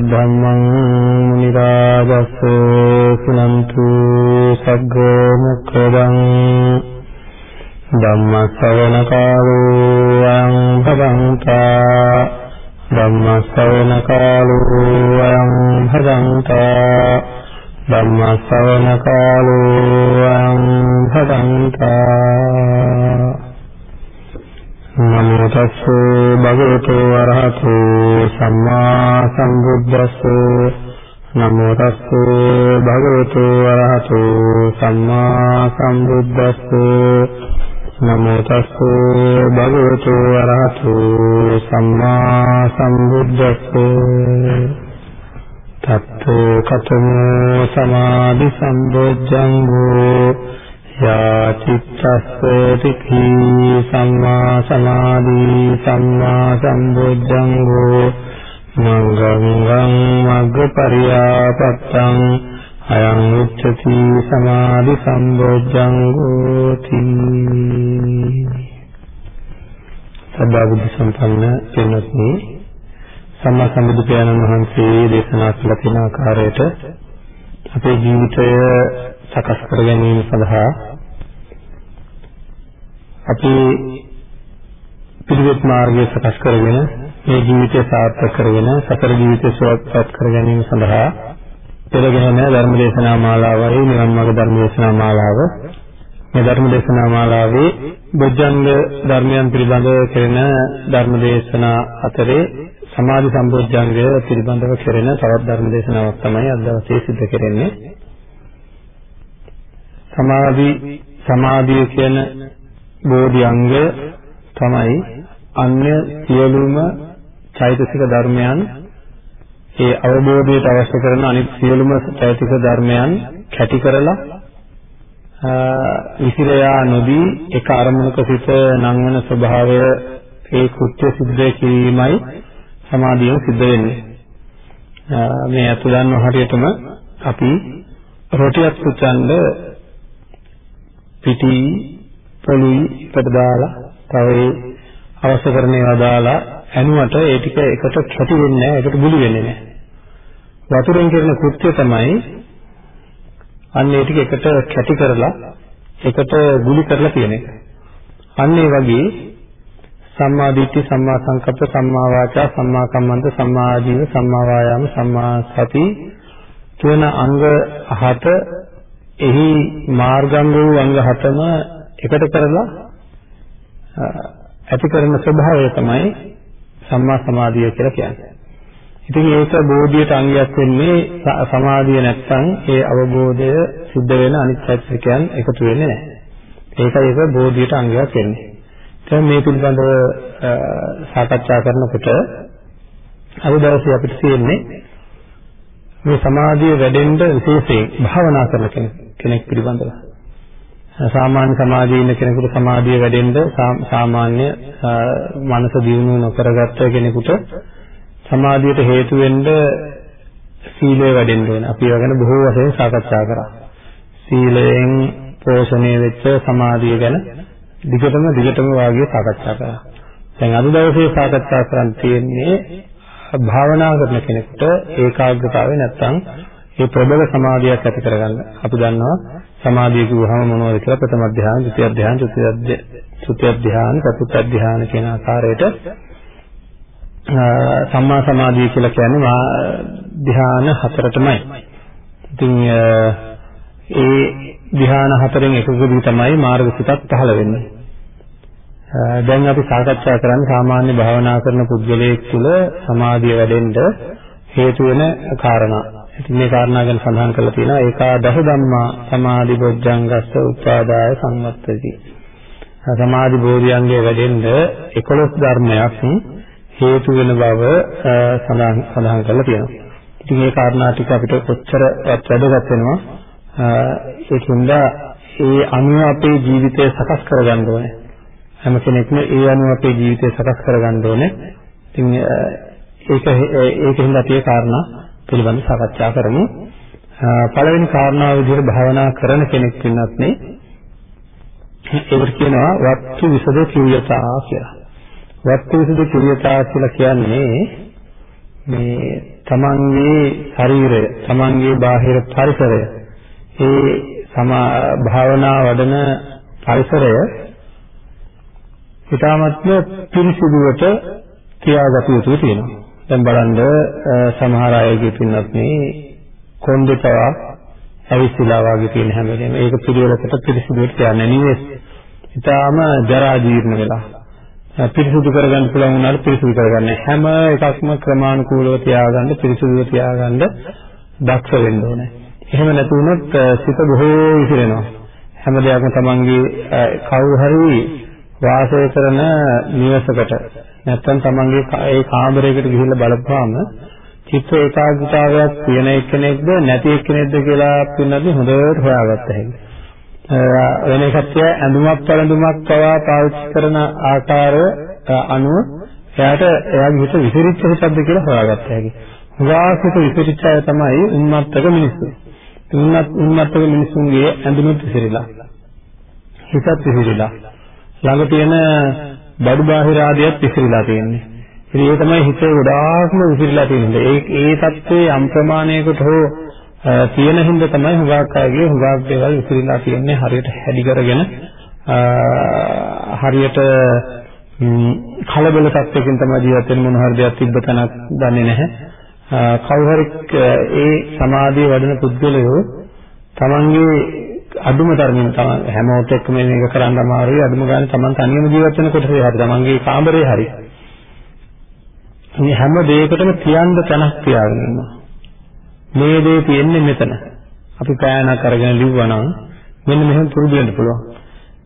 සද්ධම්ම උච්චති සමාධි සම්බොජ්ජංගෝති. සදා බුද්ධ සම්පන්න කෙනෙක්නි සම්මා සම්බුදු පියාණන් වහන්සේ දේශනා කළ තියෙන ආකාරයට අපේ ජීවිතය සකස් කර ගැනීම සඳහා අපි පිළිවෙත් මාර්ගය සකස් කරගෙන මේ ජීවිතය සාර්ථක කරගෙන සතර ජීවිතය සුවපත් කර ගැනීම සඳහා පෙරගෙන ධර්ම දේශනා මාලාවයි නිවන් මාර්ග ධර්ම දේශනා මාලාව. මේ ධර්ම දේශනා මාලාවේ බොජ්ජංග ධර්මයන් පිළිබඳව කෙරෙන ධර්ම දේශනා අතරේ සමාධි සම්බොජ්ජංගය පිළිබඳව කෙරෙන තවත් ධර්ම දේශනාවක් තමයි අද දවසේ සිදු කෙරෙන්නේ. සමාධි සමාධිය කියන බෝධි අංගය තමයි අන්‍ය සියලුම චෛතසික ධර්මයන් ඒ අවබෝධයට අවශ්‍ය කරන අනිත් සියලුම චෛතසික ධර්මයන් කැටි කරලා විසිරයා නොදී එක අරමුණක සිට නංවන ස්වභාවය ඒ කෘත්‍ය සිද්ධ කිරීමයි සමාධියෙන් සිද්ධ වෙන්නේ. මේ අතු දන්නව හරියටම අපි රොටියක් පුච්චන්න පිටි පොළුයි එකට දාලා තව ඒ අවශ්‍ය කරන ඒවා දාලා ඇනුවට ඒ ටික එකට කැටි වෙන්නේ නැහැ ඒකට ගුලි වෙන්නේ නැහැ. වතුරෙන් කරන කෘත්‍ය තමයි අන්න ඒ ටික එකට කැටි කරලා එකට ගුලි කරලා තියෙන එක. අන්න ඒ වගේ සම්මා දිට්ඨි සම්මා සංකප්ප සම්මා වාචා සම්මා කම්මන්ත සම්මා ආජීව සම්මා වායාම සම්මා සති කියන අංග හත එහි මාර්ගංග වූ අංග හතම එකට කරලා ඇති කරන ස්වභාවය තමයි සම්මා සමාධිය කියලා කියන්නේ. ඉතින් ඒක බෝධියට අංගයක් වෙන්නේ සමාධිය නැත්නම් ඒ අවබෝධය සිද්ධ වෙන අනිත් චෛතසිකයන් එකතු වෙන්නේ නැහැ. ඒකයි ඒක බෝධියට අංගයක් වෙන්නේ. දැන් මේ පිළිබඳව සාකච්ඡා කරනකොට අද දවසේ අපිට තියෙන්නේ මේ සමාධිය වැඩෙන්න විශේෂයෙන් භාවනා කරන කෙනෙක් පිළිබඳව. සාමාන්‍ය සමාධියේ ඉන්න කෙනෙකුට සමාධිය වැඩෙන්න සාමාන්‍ය මනස දියුණු නොකරගත්ත කෙනෙකුට සමාධියට හේතු වෙන්න සීලය වැඩෙන්න ඕන. අපි ඒවා ගැන බොහෝ වශයෙන් සාකච්ඡා කරා. සීලයෙන් පෝෂණය වෙච්ච සමාධිය ගැන දිගටම දිගටම වාගේ සාකච්ඡා කරා. දැන් අද දවසේ සාකච්ඡා කරන්න තියෙන්නේ භාවනා කරන කෙනෙකුට ඒකාග්‍රතාවය නැත්තම් ඒ ප්‍රබල සමාධියක් ඇති කරගන්න. අපි දන්නවා සමාධිය කිව්වහම මොනවද කියලා ප්‍රථම ධ්‍යාන, ද්විතිය ධ්‍යාන, තෘතිය ධ්‍යාන, චතුර්ථ ධ්‍යාන කියන ආකාරයට සම්මා සමාධිය කියලා කියන්නේ ධ්‍යාන හතරටමයි. ඉතින් ඒ ධ්‍යාන හතරෙන් එකකදී තමයි මාර්ගසිතක් පහළ වෙන්නේ. දැන් අපි සාකච්ඡා කරන්නේ සාමාන්‍ය භාවනා කරන පුද්ගලයෙක් තුළ සමාධිය වැඩෙන්න හේතු වෙන කාරණා. ඉතින් මේ කාරණා ගැන සඳහන් කරලා තියෙනවා ඒකාදස ධම්මා සමාධි බොජ්ජංගස්ස උපාදාය සංවත්තති. සමාධි බෝධියංගයේ වැඩෙන්න 11 ධර්මයක් හේතු වෙන බව සඳහන් සඳහන් කරලා තියෙනවා. ඉතින් මේ කාරණා ටික අපිට කොච්චර වැදගත් වෙනවා ඒකින්ද ඒ අනුව අපේ ජීවිතය සකස් කරගන්න ඕනේ. හැම කෙනෙක්ම ඒ අනුව අපේ ජීවිතය සකස් කරගන්න ඕනේ. ඉතින් ඒක ඒකින්ද අපි ඒ කාරණා පිළිබඳව සාකච්ඡා කරමු. පළවෙනි කාරණාව විදිහට භාවනා කරන කෙනෙක් වෙනත් නේ ඒකට කියනවා වත්තු විසද කිවියතා කියලා. වත්තු විසද කිවියතා කියලා කියන්නේ මේ තමන්ගේ ශරීරය, තමන්ගේ බාහිර පරිසරය, ඒ සමා භාවනා වඩන පරිසරය ඊටාත්ම පිරිසිදුවට තියාගත යුතු තියෙනවා. දැන් බලන්න සමහර අයගේ පින්නත් මේ කොන්දේ පවා ඇවිස්සලා වගේ තියෙන හැම වෙලේම ඒක පිළිවෙලකට පිරිසිදුවට තියන්නේ නිවෙස්. ඊටාම ජරා ජීර්ණ වෙලා. පිරිසිදු කරගන්න පුළුවන් වුණාට පිරිසිදු කරගන්න හැම එකක්ම ක්‍රමානුකූලව තියාගන්න පිරිසිදුව තියාගන්න දක්ෂ වෙන්න ඕනේ. එහෙම නැති වුණොත් සිත බොහෝ විසිරෙනවා. හැම දෙයක්ම තමන්ගේ කවුරු හරි වාසය කරන නිවසකට නැත්නම් තමන්ගේ ඒ කාමරයකට ගිහිල්ලා බලපුවාම චිත්ත ඒකාග්‍රතාවයක් තියෙන එක්කෙනෙක්ද නැති එක්කෙනෙක්ද කියලා පින්නදී හොඳට හොයාගත්ත හැකියි. වෙන එකක් තිය ඇඳුමක් පැළඳුමක් පවා පාවිච්චි කරන ආකාරය අනුව එයාට එයාගේ හිත විසිරිච්ච හිතක්ද කියලා හොයාගත්ත හැකියි. හුඟාසිත විසිරිච්ච අය තමයි උන්මත්තක මිනිස්සු. උන්මත් උන්මත්තක මිනිසුන්ගේ ඇඳුමුත් විසිරිලා. හිතත් විසිරිලා. ළඟ තියෙන බඩු බාහිර ආදියත් විසිරිලා තියෙන්නේ. ඉතින් ඒ තමයි හිතේ ගොඩාක්ම විසිරිලා තියෙන්නේ. ඒ ඒ தත්ත්වයේ යම් ප්‍රමාණයකට හෝ තියෙන හින්දා තමයි හුඟක් අයගේ හුඟක් දේවල් විසිරීලා තියෙන්නේ හරියට හැදි කරගෙන. හරියට කලබල තත්යකින් තමයි ජීවත් වෙන මොන හරි දෙයක් තිබ්බ තැනක් දන්නේ නැහැ. කවුරු හරි ඒ සමාධිය වඩන පුද්ගලයෝ තමන්ගේ අදුම ධර්මයෙන් තමයි හැමෝට එක්කම මේක කරන්න අමාරුයි. අදුම ගානේ තමන් තනියම ජීවත් වෙන කොටසේ හරි තමන්ගේ කාමරේ හරි. මේ හැම දෙයකටම තියන්න තැනක් තියාගෙන ඉන්නවා. මේ දේ තියෙන්නේ මෙතන. අපි පෑනක් අරගෙන ලිව්වනම් මෙන්න මෙහෙම පුරුදු වෙන්න පුළුවන්.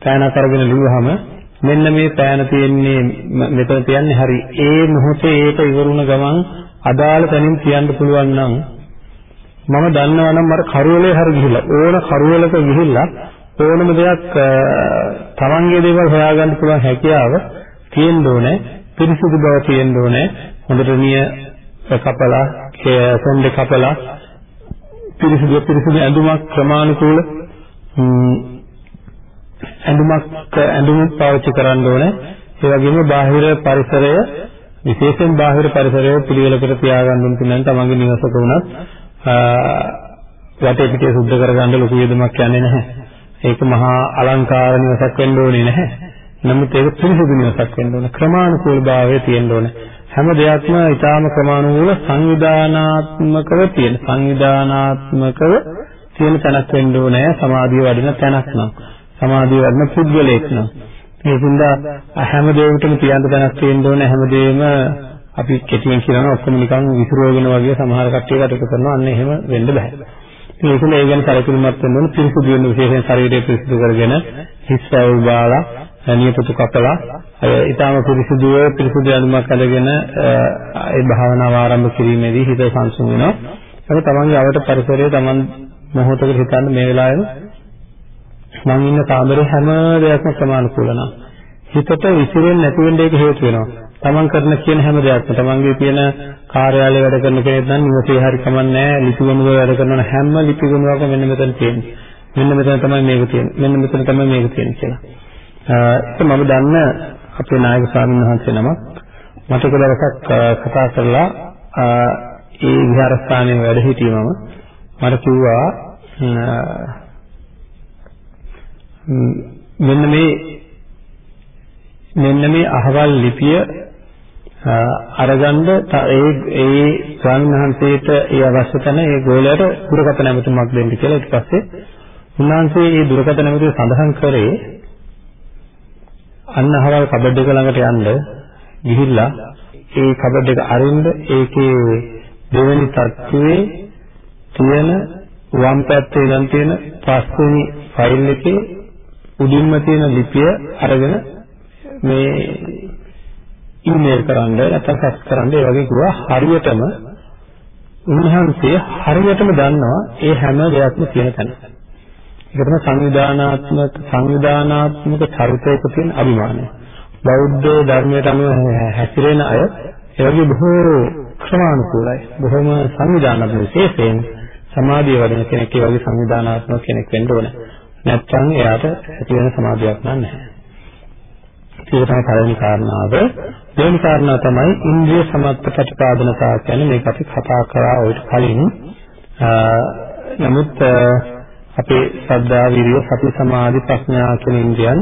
පෑනක් අරගෙන ලිව්වහම මෙන්න මේ පෑන තියෙන්නේ මෙතන තියන්නේ හරි. ඒ මොහොතේ ඒක ඉවරුණ ගමන් අදාළ තැනින් තියන්න පුළුවන් නම් මම දන්නවා නම් මට කරුවලේ හරි ගිහිල්ලා ඕන කරුවලක ගිහිල්ලා ඕනම දෙයක් තමන්ගේ දේවල් හොයාගන්න පුළුවන් හැකියාව තියෙන්න ඕනේ. පිරිසිදු බව තියෙන්න ඕනේ. හොඳට නිය කපලා සොන්ඩ කපලා පිරිසිදු පිරිසිදු ඇඳුමක් ක්‍රමානුකූල ඇඳුමක් ඇඳුමක් පාවිච්චි කරන්න ඕනේ. ඒ වගේම බාහිර පරිසරය විශේෂයෙන් බාහිර පරිසරය පිළිවෙලකට තියාගන්න ඕන තුනන් තමන්ගේ නිවසක වුණත් වටේ පිටේ සුද්ධ කරගන්න ලොකු වියදමක් යන්නේ නැහැ. ඒක මහා අලංකාර නිවසක් වෙන්න ඕනේ නැහැ. නමුත් ඒක පිරිසිදු නිවසක් වෙන්න ඕනේ. ක්‍රමානුකූල භාවය තියෙන්න ඕනේ. හැම දෙයක්ම ඊටාම ක්‍රමානුකූල සංවිධානාත්මකව තියෙන සංවිධානාත්මකව තියෙන තැනක් වෙන්න ඕනේ. සමාධිය වඩන තැනක් නම් සමාධිය වඩන පුද්ගලයෙක් නම්. ඒකින්ද හැම දෙයකටම තියන්න තැනක් තියෙන්න ඕනේ. හැමදේම අපි කෙටියෙන් කියනවා ඔක්කොම නිකන් විසිරුවගෙන වගේ සමහර කට්ටිය කටක කරනවා. අන්න එහෙම වෙන්න බෑ. ඒකල ඒ ගැන සැලකිලිමත් වෙන්න ඕනේ. පිරිසුදු වෙන විශේෂයෙන් ශරීරය පිරිසුදු කරගෙන හිස් වැව් බාලා නියපොතු කපලා ඊටාම පිරිසුදුව පිරිසුදු අඳුමක් අඳගෙන ඒ භාවනාව ආරම්භ කිරීමේදී හිත සංසුන් වෙනවා. ඒක තමන්ගේ අවට පරිසරය තමන් මොහොතකට හිතන්න මේ වෙලාවේ මම ඉන්න කාමරේ හැම දෙයක්ම ප්‍රමාණිකූල නම් හිතට විසිරෙන්නේ නැති වෙන්න ඒක හේතු වෙනවා. තමන් කරන කියන හැම දෙයක්ම තමන්ගේ තියෙන කාර්යාලයේ වැඩ කරන කෙනෙක් නම් නිවසේ හරි කමන්නේ ලිපි ගොනුව වැඩ කරන හැම ලිපි ගොනුවකම මෙන්න මෙතන තියෙන්නේ. මෙන්න මෙතන තමයි මේක තියෙන්නේ. මෙන්න මෙතන තමයි මේක තියෙන්නේ කියලා. ඒක මම දන්න අපේ නායක ස්වාමීන් වහන්සේ නමක්. මට එක දවසක් කතා කරලා ඒ විහාරස්ථානයේ වැඩ හිටියමම මට කිව්වා මෙන්න මේ මෙන්න මේ අහවල් ලිපිය අරගන්න ඒ ඒ ස්වාමීන් වහන්සේට ඒ අවශ්‍ය තැන ඒ ගෝලයට දුරකථන නැමතුමක් දෙන්න කියලා ඊට පස්සේ උන්වහන්සේ ඒ දුරකථන නැමතුම සඳහන් කරේ අන්න අහවල් කබඩ් එක ළඟට යන්න ගිහිල්ලා ඒ කබඩ් එක අරින්න ඒකේ දෙවෙනි තත්ත්වයේ තියෙන වම් පැත්තේ ඉඳන් තියෙන පස්වෙනි ෆයිල් එකේ උඩින්ම තියෙන ලිපිය අරගෙන මේ ඊමේල් කරන්න නැත්නම් ෆැක්ස් කරන්න ඒ වගේ කිව්වා හරියටම උන්වහන්සේ හරියටම දන්නවා ඒ හැම දෙයක්ම තියෙන තැන. ඒක තමයි සංවිධානාත්මක සංවිධානාත්මක චරිතයක තියෙන අභිමානය. බෞද්ධ ධර්මයට අනුව හැසිරෙන අය ඒ වගේ බොහෝ ක්‍රමානුකූලයි. බොහොම සංවිධානාත්මක විශේෂයෙන් සමාධිය වඩන කෙනෙක් ඒ වගේ සංවිධානාත්මක කෙනෙක් වෙන්න ඕනේ. නැත්නම් එයාට ඇති වෙන සමාධියක් නැහැ. ඒක තමයි පළවෙනි කාරණාව. දෙවෙනි කාරණාව තමයි ඉන්ද්‍රිය සමත්ත ප්‍රතිපාදනතාව කියන්නේ මේක අපි කතා කරා ඔය කලින්. නමුත් අපේ ශ්‍රද්ධා, විරිය, සති, සමාධි, ප්‍රඥා කියන ඉන්ද්‍රියන්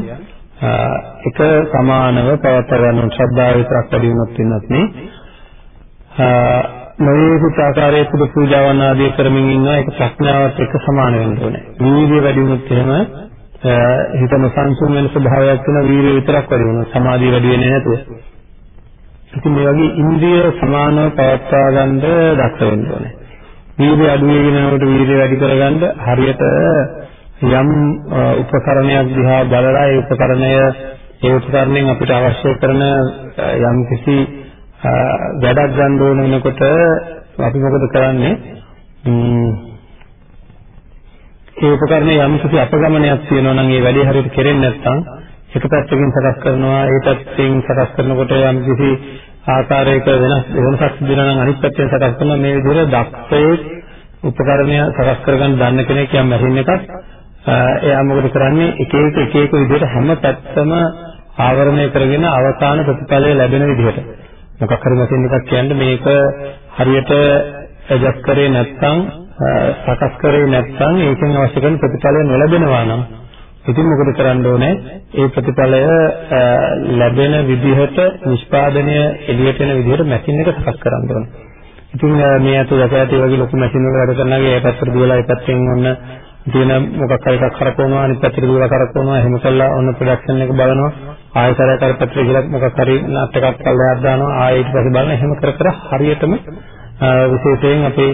එක සමානව පවත්වා ගන්න ශ්‍රද්ධාව විතරක් වැඩි වුණොත් වෙනත් නේ. නොයේකුත් ආකාරයේ පුදු පූජාවන් ආදී කරමින් ඉන්නවා ඒක ප්‍රඥාවත් එක්ක සමාන වෙන්න ඕනේ. වීර්යය වැඩි වුණොත් එහෙම හිතම සංසුන් වෙන ස්වභාවයක් වෙන වීර්යය විතරක් වැඩි වෙනවා. සමාධිය වැඩි වෙන්නේ නැතුව. ඉතින් මේ වගේ ඉන්ද්‍රිය සමානව පවත්වා ගන්න දක්ෂ වෙන්න ඕනේ. වීර්යය අඩු වෙගෙන යනකොට වීර්යය වැඩි කරගන්න හරියට යම් උපකරණයක් දිහා බලලා ඒ උපකරණය ඒ උපකරණයෙන් අපිට අවශ්‍ය කරන යම් කිසි වැඩක් ගන්න ඕන වෙනකොට අපි මොකද කරන්නේ? ඒ උපකරණය යම් කිසි අපගමනයක් තියෙනවා නම් ඒ වැඩේ හරියට කෙරෙන්නේ නැත්නම් එක පැත්තකින් සකස් කරනවා ඒ පැත්තෙන් සකස් කරනකොට යම් කිසි ආකාරයක වෙනස් වෙනසක් සිදු වෙනවා නම් අනිත් පැත්තෙන් සකස් කරනවා මේ විදිහට දක්ෂයේ උපකරණය සකස් කරගන්න දන්න කෙනෙක් යම් මැෂින් එකක් එයා මොකද කරන්නේ? එක එක එක එක විදිහට හැම පැත්තම ආවරණය කරගෙන අවසාන ප්‍රතිඵලය ලැබෙන විදිහට. මොකක් හරි මැෂින් එකක් කියන්නේ මේක හරියට ඇඩ්ජස්ට් කරේ නැත්නම් සකස් කරේ නැත්නම් ඒකෙන් අවශ්‍ය කරන ප්‍රතිඵලය නොලැබෙනවා නම් ඉතින් මොකද කරන්න ඕනේ? ඒ ප්‍රතිඵලය ලැබෙන විදිහට නිෂ්පාදනය එළියට එන විදිහට මැෂින් එක සකස් කරන්න ඕනේ. ඉතින් මේ අත දැකලා ඒ වගේ ලොකු මැෂින් වල වැඩ කරනවාගේ ඒ පැත්තට දුවලා ඒ පැත්තෙන් ඔන්න තියෙන මොකක් හරි එකක් කරකවනවා අනිත් පැත්තට දුවලා කරකවනවා එහෙම කළා ඔන්න ප්‍රොඩක්ෂන් එක බලනවා ආයතරයක් අර පැත්තට ගිහලා මොකක් හරි නට් එකක් කල්ලා දානවා ආයෙ ඊට පස්සේ බලන එහෙම කර කර හරියටම විශේෂයෙන් අපේ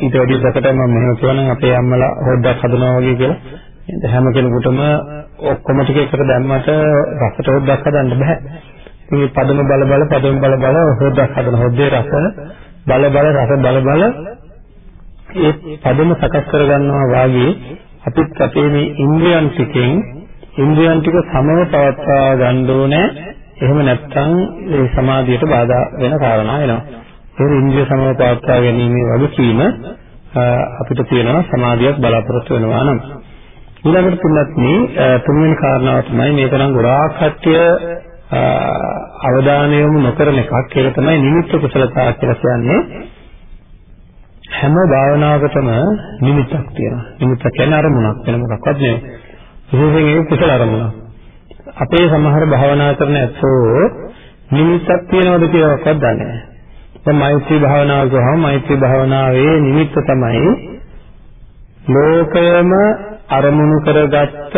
ඊට වැඩි ප්‍රකට මම මෙහෙම කියවනම් අපේ අම්මලා හොද්දක් හදනවා වගේ කියලා හැම කෙනෙකුටම ඔක්කොම ටික එකට දැම්මට රසට හොද්දක් හදන්න බෑ. ඉතින් පදම බල බල පදම බල බල හොද්දක් හදන හොද්දේ රස බල බල රස බල බල ඒ පදම සකස් කරගන්නවා වාගේ අපිත් අපේ මේ ඉන්ද්‍රියන් ටිකෙන් ඉන්ද්‍රියන් ටික සමව පවත්වා ගන්න ඕනේ. එහෙම නැත්නම් ඒ සමාධියට බාධා වෙන කාරණා වෙනවා. ඒ ඉන්ද්‍රිය සමව පවත්වා ගැනීමේ වගකීම අපිට තියෙනවා සමාධියක් බලාපොරොත්තු වෙනවා නම්. ඊළඟට තුනත් මේ තුන්වෙනි කාරණාව තමයි මේක නම් ගොඩාක් කට්ටිය අවධානය යොමු නොකරන එකක් ඒක තමයි නිමිත්ත කුසලතා කියලා කියන්නේ. හැම භාවනාවකටම නිමිත්තක් තියෙනවා. නිමිත්ත කියන්නේ අරමුණක් වෙන මොකක්වත් නෙවෙයි. විශේෂයෙන් ඒක කුසල අරමුණක්. අපේ සමහර භාවනා කරන ඇත්තෝ නිමිත්තක් තියෙනවද කියලාවත් දන්නේ නැහැ. දැන් මෛත්‍රී භාවනාව ගහම මෛත්‍රී භාවනාවේ නිමිත්ත තමයි ලෝකයම අරමුණු කරගත්ත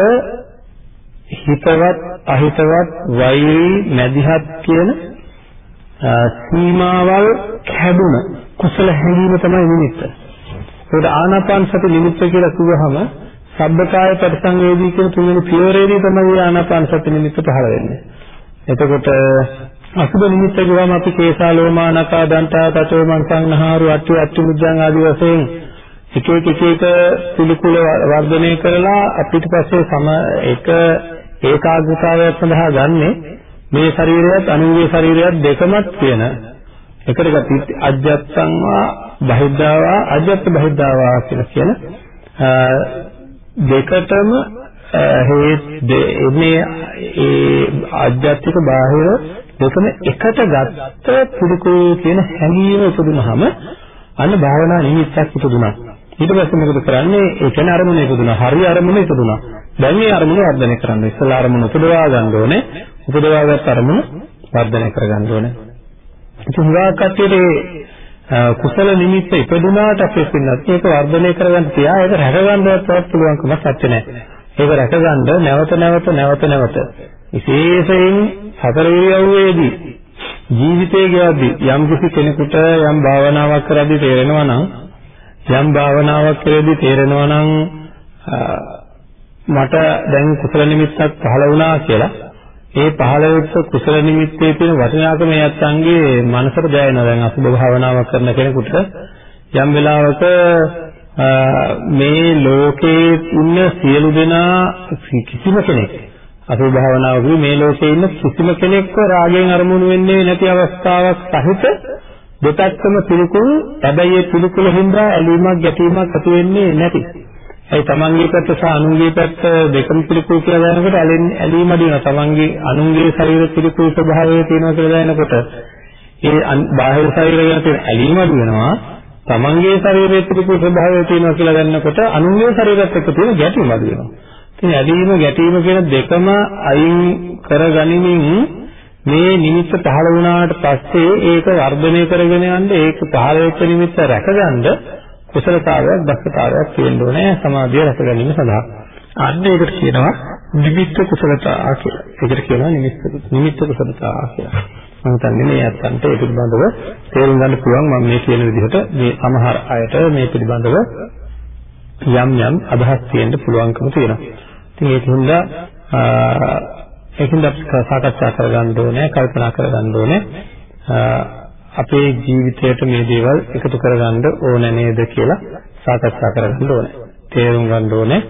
හිතවත් අහිතවත් වෛරී මැදිහත් කියන සීමාවල් කැඩුන කුසල හැඟීම තමයි නිමිත්ත. ඒකට ආනාපාන සති නිමිත්ත කියලා කිව්වහම සබ්බකාය පරිසංවේදී කියන තුන්වෙනි පියවරේදී තමයි ආනාපාන සති නිමිත්ත පහළ වෙන්නේ. එතකොට අසුබ නිමිත්ත ගාම අපි කේසාලෝමා නකා දන්තා තතෝ මංසං නහාරු අට්ටු අට්ටු මුද්දං ආදී වශයෙන් එක එක එක එක පිළිකුල වර්ධනය කරලා අපිට පස්සේ සම එක ඒකාග්‍රතාවයක් සඳහා ගන්නෙ මේ ශරීරයත් අනුන්ගේ ශරීරයත් දෙකමත් කියන එකට ගති අජත්තංවා බහිද්ධාවා අජත්ත බහිද්ධාවා කියලා කියන දෙකටම මේ ඒ ආධ්‍යාත්මික බාහිර දෙකම එකට ගත්ත පිළිකුල් කියන හැඟීම උපදිනහම අන්න භාවනා නිමිත්තක් උපදිනවා. ඊට පස්සේ මොකද කරන්නේ? ඒ කියන්නේ අරමුණ ඉපදුනා. හරි අරමුණ ඉපදුනා. දැන් මේ අරමුණ වර්ධනය කරන්න. ඉස්සලා අරමුණ උපදවා ගන්න ඕනේ. උපදවාගත් අරමුණ වර්ධනය කර ගන්න ඕනේ. ඉතින් හුඟා කට්ටියට කුසල නිමිත්ත ඉපදුනාට අපේ පින්නත් ඒක වර්ධනය කරගන්න තියා ඒක රැකගන්නවත් පුළුවන්කමක් නැත්තේ. ඒක රැකගන්න නැවත නැවත නැවත නැවත විශේෂයෙන් හතර ඉරියව්වේදී ජීවිතයේ ගෙවද්දී යම් කිසි කෙනෙකුට යම් භාවනාවක් කරද්දී තේරෙනවා නම් යම් භාවනාවක් කෙරෙද්දී තේරෙනවා නම් මට දැන් කුසල නිමිත්තක් පහළ වුණා කියලා. ඒ පහළ වෙච්ච කුසල නිමිත්තේ තියෙන වටිනාකම යත්තන්ගේ මනසට දැනෙනවා දැන් අසුභ භාවනාවක් කරන කෙනෙකුට යම් වෙලාවක මේ ලෝකේ ඉන්න සියලු දෙනා කිසිම කෙනෙක් අසුභ භාවනාවකදී මේ ලෝකේ ඉන්න කිසිම කෙනෙක්ව රාගයෙන් අරමුණු වෙන්නේ නැති අවස්ථාවක් සහිත දෙපැත්තම පිළිකුල් හැබැයි ඒ පිළිකුල හින්දා ඇලීමක් ගැටීමක් ඇති වෙන්නේ නැති ඒ තමන්ගේ පැත්ත සහ අනුන්ගේ පැත්ත දෙකම පිළිකුල් කියලා දැනනකොට ඇලීම අඩු වෙනවා. තමන්ගේ අනුන්ගේ ශරීර පිළිකුල් ස්වභාවය තියෙනවා කියලා දැනනකොට ඒ බාහිර ශරීරය ගැන තියෙන ඇලීම අඩු වෙනවා. තමන්ගේ ශරීරයේ පිළිකුල් ස්වභාවය තියෙනවා කියලා දැනනකොට අනුන්ගේ ශරීරයත් එක්ක තියෙන ගැටීම අඩු වෙනවා. ඉතින් ඇලීම ගැටීම කියන දෙකම අයින් කරගනිමින් මේ නිමිත්ත පහළ වුණාට පස්සේ ඒක වර්ධනය කරගෙන යන්න ඒක පහළ වෙච්ච නිමිත්ත රැකගන්න කුසලතාවයක් දක්ෂතාවයක් තියෙන්න ඕනේ සමාධිය රැක ගැනීම සඳහා. අන්න ඒකට කියනවා නිමිත්ත කුසලතාව කියලා. ඒකට කියනවා නිමිත්ත නිමිත්ත කුසලතාව කියලා. මම හිතන්නේ මේ අත්තන්ට ඒ පිළිබඳව තේරුම් ගන්න පුළුවන් මම මේ කියන විදිහට මේ සමහර අයට මේ පිළිබඳව යම් යම් අදහස් තියෙන්න පුළුවන්කම තියෙනවා. ඉතින් ඒකින්ද ඒකින්ද සාකච්ඡා කරගන්න ඕනේ, කල්පනා කරගන්න ඕනේ. අපේ ජීවිතයට මේ දේවල් එකතු කරගන්න ඕන නේද කියලා සාකච්ඡා කරගන්න ඕනේ. තේරුම් ගන්න ඕනේ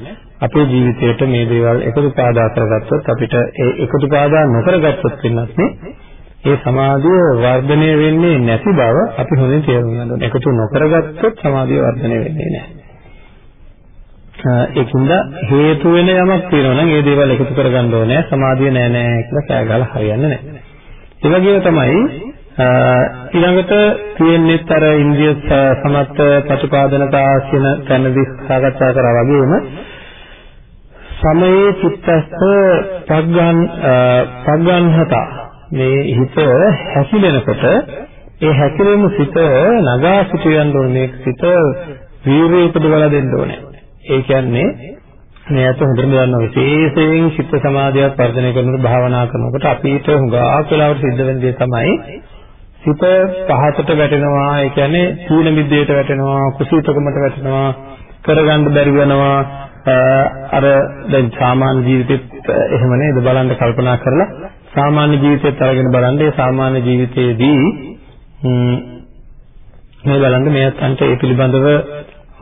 අපේ ජීවිතයට මේ දේවල් එකතු පාදා කරගත්තොත් අපිට ඒ එකතු පාදා නොකරගත්තොත් වෙනත් ඒ සමාධිය වර්ධනය වෙන්නේ නැති බව අපි හොඳින් තේරුම් ගන්න ඕනේ. එකතු නොකරගත්තොත් සමාධිය වර්ධනය වෙන්නේ නැහැ. ඒකින්ද හේතු වෙන යමක් තියෙනවා නම් ඒ දේවල් එකතු කරගන්න ඕනේ. සමාධිය නෑ නෑ කියලා කෑ ගහලා හරියන්නේ නැහැ. ඒ වගේම තමයි ඊළඟට තියෙන්නේ අර ඉන්ද්‍රිය සමත්ත ප්‍රතිපාදනතා කියන තැනදී සාකච්ඡා කරා වගේම සමයේ චිත්තස්ස පග්ගන් පග්ගන්හත මේ හිත හැසිලෙනකොට ඒ හැසිරෙන සිත නගා සිටියන්න ඕනේ මේක සිත වීරිය උපදවලා දෙන්න ඕනේ ඒ කියන්නේ මේ අත හොඳට දන්නවා විශේෂයෙන් චිත්ත සමාධියක් වර්ධනය කරනකොට භාවනා කරනකොට අපිට හුඟා වෙලාවට සිද්ධ වෙන දේ තමයි හිත පහතට වැටෙනවා. ඒ කියන්නේ සීල මිද්දේට වැටෙනවා කුසීතකමට වැටෙනවා කරගන්න බැරි වෙනවා. අර දැන් සාමාන්‍ය ජීවිතෙත් එහෙම නේද බලන්න කල්පනා කරලා? සාමාන්‍ය ජීවිතයත් අරගෙන බලන්න ඒ සාමාන්‍ය ජීවිතයේදී මේ බලන්න මේත් අන්ට ඒ පිළිබඳව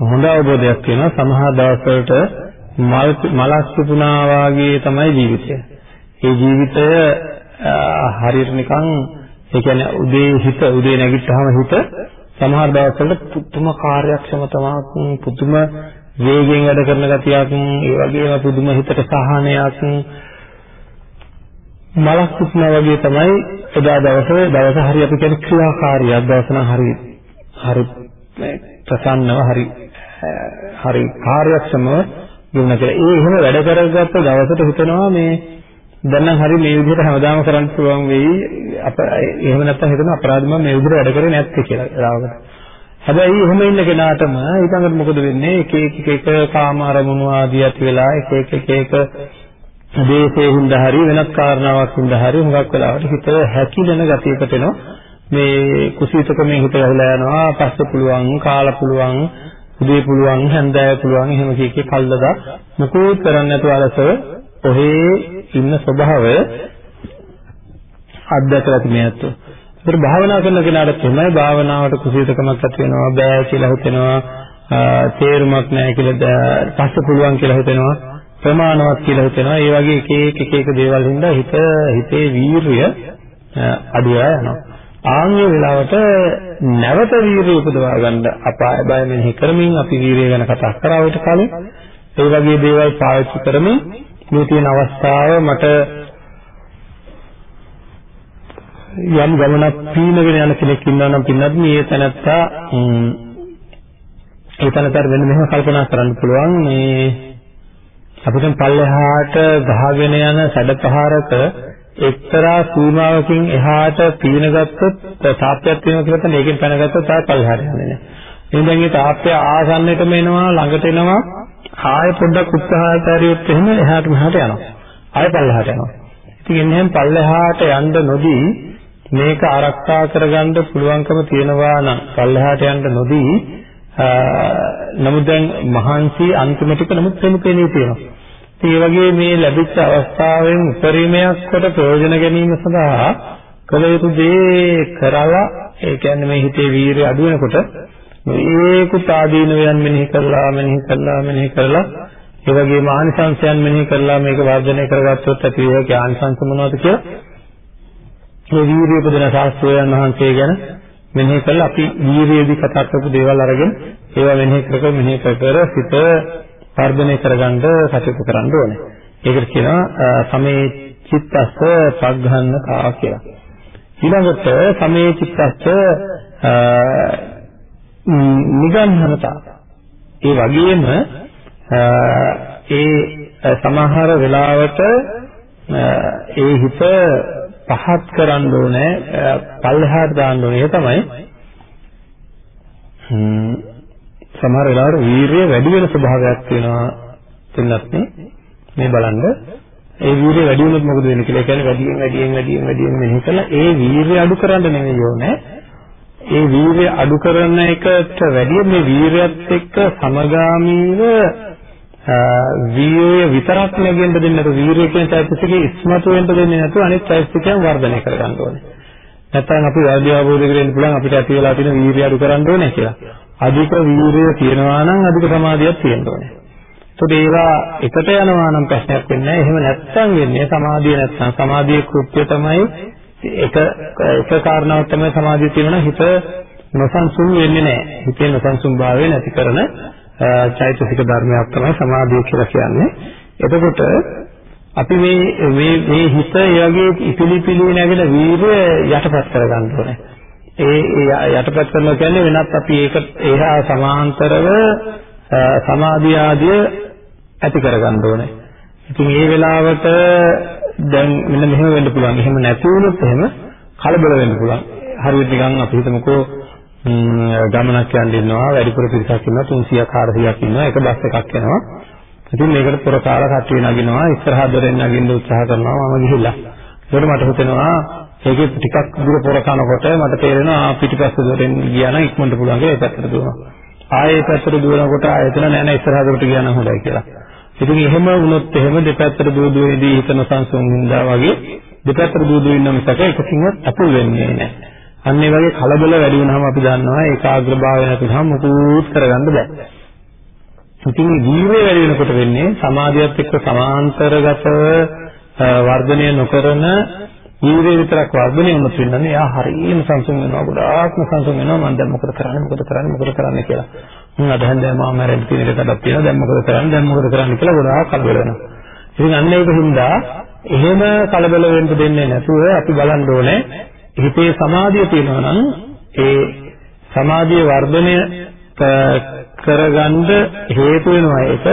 හොඳ අවබෝධයක් තියෙනවා. සමහර දවස්වලට මල් මලස් පුපුනා වාගේ තමයි ජීවිතය. ඒ ජීවිතය හරියට නිකන් ඒ කියන්නේ උදේ හිත උදේ නැගිට්ටාම හිත සමහර දවස්වල පුදුම කාර්යක්ෂමතාවක් පුදුම වේගෙන් වැඩ කරන ගතියක් ඒ වගේම පුදුම හිතට සහනයක්. මලක් පුස්නා වගේ තමයි එදා දවසේ දවස හරි අපි කියන්නේ ක්‍රියාකාරියක්. දවස නම් හරි හරි ප්‍රසන්නව හරි. හරි කාර්යක්ෂමව ගුණ කියලා. ඒ එහෙම වැඩ කරගත්ත දවසට හිතනවා මේ දැන් නම් හරි මේ විදිහට හැමදාම කරන්න පුළුවන් වෙයි අප එහෙම නැත්නම් හිතන අපරාධ මම මේ විදිහට වැඩ කරේ නැත්තේ කියලා රාවකට. හැබැයි එහෙම ඉන්න කෙනාටම ඊටඟට මොකද වෙන්නේ එක එක එක කාම අරමුණු ආදී ඇති වෙලා එක එක එක එක දේශේ හින්දා හරි වෙනත් කාරණාවක් හින්දා හරි හුඟක් වෙලාවට හිත හැකිලෙන ගතියකට එනවා. මේ කුසීතකමේ හිත ගහලා යනවා පස්සේ පුළුවන් කාලා පුළුවන් උදේ පුළුවන් හැන්දෑව පුළුවන් එහෙම කීකේ කල්ලදා මොකෝත් කරන්නේ නැතුව අලසව ඔහේ ඉන්න ස්වභාවය අත්දැකලා තියෙනත්. ඒතර භාවනා කරන කෙනාට තමයි භාවනාවට කුසීතකමක් ඇති වෙනවා බෑ කියලා හිතෙනවා තේරුමක් නැහැ කියලා පස්ස පුළුවන් කියලා හිතෙනවා ප්‍රමාණවත් කියලා හිතෙනවා ඒ වගේ එක එක එක එක දේවල් හින්දා හිත හිතේ වීරිය අඩු වෙලා යනවා ආන්‍ය වෙලාවට නැවත වීරිය උපදවා ගන්න අපාය බය මෙනෙහි කරමින් අපි වීරිය ගැන කතා කරා ඊට කලින්. ඒ වගේ දේවල් පාවිච්චි කරමින් මේ තියෙන අවස්ථාව මට යම් ගමනක් පීනගෙන යන කෙනෙක් ඉන්නවා නම් පින්නත් මේ තැනත්තා ඒ තැනතර වෙන මෙහෙම කල්පනා කරන්න පුළුවන්. මේ අපිට පල්ලෙහාට ගහගෙන යන සැඩපහරක එක්තරා සීමාවකින් එහාට පීන ගත්තොත් තාප්පයක් තියෙනවා කියලා තමයි ඒකෙන් පැනගත්තොත් ආය පල්ලෙහාට යන්නේ නැහැ. එහෙනම් දැන් මේ තාප්පය ආසන්නයටම එනවා ළඟට එනවා ආයෙ පොඩ්ඩක් උත්සාහයට හරියොත් එහෙම එහාට මෙහාට යනවා. ආයෙ පල්ලෙහාට යනවා. ඉතින් එන්නේ පල්ලෙහාට යන්න නොදී මේක ආරක්ෂා කරගන්න පුළුවන්කම තියෙනවා නම් පල්ලෙහාට යන්න නොදී නමුත් දැන් මහන්සි අන්තිම ටික නමුත් ප්‍රමුඛනේ තියෙනවා. ඒ වගේ මේ ලැබිච්ච අවස්ථාවෙන් උපරිමයක් කොට ප්‍රයෝජන ගැනීම සඳහා කළ යුතු දේ කරලා ඒ කියන්නේ මේ හිතේ වීරිය අඩු වෙනකොට ඒකුත් ආදීනවයන් මෙනෙහි කරලා මෙනෙහි කරලා මෙනෙහි කරලා ඒ වගේම ආනිසංසයන් මෙනෙහි කරලා මේක වර්ධනය කරගත්තොත් ඇති වෙන ආනිසංස මොනවද කියලා? මේ වීරිය උපදින ශාස්ත්‍රයන් වහන්සේ ගැන මෙනෙහි කරලා අපි වීරියදී කතා කරපු දේවල් අරගෙන ඒවා මෙනෙහි කර කර මෙනෙහි කර කර සිත වර්ධනය කරගන්න කටයුතු කරන්න ඕනේ. ඒකට කියනවා සමේ චිත්තස්ස පග්ඝන්න කා කියලා. ඊළඟට සමේ චිත්තස්ස නිගන්හනතා. ඒ වගේම ඒ සමහර වෙලාවට ඒ හිත පහත් කරන්න ඕනේ පල්ලෙහාට දාන්න ඕනේ. ඒ තමයි සමහර වෙලාවට වීරිය වැඩි වෙන ස්වභාවයක් තියෙනවා තුනත් මේ බලන්න ඒ වීරිය වැඩි වුණොත් මොකද වෙන්නේ කියලා. ඒ කියන්නේ වැඩියෙන් වැඩියෙන් වැඩියෙන් වැඩියෙන් මෙහෙ කළා ඒ වීරිය අඩු කරන්න නෙමෙයි ඕනේ. ඒ වීරිය අඩු කරන එකට වැඩිය මේ වීරියත් එක්ක සමගාමීව වීර්යය විතරක් නැගෙන්න දෙන්නේ නැතුව වීර්යය කියන චෛතසිකේ ඉස්මතු වෙන්න දෙන්නේ නැතුව අනිත් චෛතසිකයන් වර්ධනය කරගන්න ඕනේ. නැත්නම් අපි වැඩි අවබෝධ කරගන්න පුළුවන් අපිට ඇති වෙලා තියෙන වීර්යය අඩු කරන්න ඕනේ කියලා. අධික වීර්යය තියෙනවා නම් අධික සමාධියක් තියෙන්න ඕනේ. ඒකට ඒවා එකට යනවා නම් ප්‍රශ්නයක් වෙන්නේ නැහැ. එහෙම නැත්නම් වෙන්නේ සමාධිය නැත්නම් සමාධියේ කෘත්‍ය තමයි එක එක කාරණාවක් තමයි සමාධිය තියෙනවා හිත නොසන්සුන් වෙන්නේ නැහැ. හිතේ නොසන්සුන් භාවය නැති කරන චෛතසික ධර්මයක් තමයි සමාධිය කියලා කියන්නේ. එතකොට අපි මේ මේ මේ හිත ඒ වගේ ඉපිලි පිලි නැගෙන වීර්ය යටපත් කරගන්න ඕනේ. ඒ යටපත් කරනවා කියන්නේ වෙනත් අපි ඒක එහා සමාන්තරව සමාධිය ආදිය ඇති කරගන්න ඕනේ. ඉතින් ඒ වෙලාවට දැන් මෙන්න මෙහෙම වෙන්න පුළුවන්. එහෙම නැති වුණොත් එහෙම කලබල වෙන්න පුළුවන්. හරියට නිකන් අපි හිතමුකෝ ගමනක් යන්න ඉන්නවා වැඩිපුර පිරිසක් ඉන්නවා 300ක් 400ක් ඉන්නවා එක බස් එකක් යනවා ඉතින් මේකට පොර කාලා කට්ටිය නගිනවා ඉස්සරහා දොරෙන් නගින්න උත්සාහ කරනවා මම ගිහිල්ලා ඒකට මට හිතෙනවා ඒකේ ටිකක් දුර පොර කනකොට මට තේරෙනවා පිටිපස්ස දොරෙන් ගියා නම් ඉක්මනට පුළුවන් කියලා ඒ පැත්තට දුවනවා. ආයේ පැත්තට දුවනකොට ආයතන නෑ නෑ ඉස්සරහා දොරට ගියා නම් හොඳයි කියලා. ඉතින් එහෙම වුණොත් එහෙම දෙපැත්තට දුව දුවේදී හිතන සංසුන් හින්දා වගේ දෙපැත්තට දුව දුව ඉන්න මිසක එකකින්වත් අපුල් වෙන්නේ නැහැ අන්න ඒ වගේ කලබල වැඩි වුණාම අපි දන්නවා ඒකාග්‍රභාවය නැතිනම් මොකුත් කරගන්න බෑ. ඉතින් ජීවය වැඩි වෙනකොට වෙන්නේ සමාධියත් එක්ක සමාන්තරගතව වර්ධනය නොකරන ජීවිතේ විතරක් වර්ධනය වුණොත් වෙනන්නේ එයා හරියම සංසුන් වෙනවා. ගොඩාක්ම සංසුන් වෙනවා. මම දැන් මොකද කරන්නේ? මොකද කරන්නේ? මොකද කරන්නේ කියලා. මම අදහන් දැන් මම මැරෙන්න තියෙන එකටත් තියෙනවා. දැන් මොකද කරන්නේ? දැන් මොකද කරන්නේ කියලා ගොඩාක් කලබල වෙනවා. ඉතින් අන්න ඒක හින්දා එහෙම කලබල වෙන්න දෙන්නේ නැතුව අපි බලන්න ඕනේ. හිතේ සමාධිය තියෙනවා නම් ඒ සමාධිය වර්ධනය කරගන්න හේතු වෙනවා ඒක.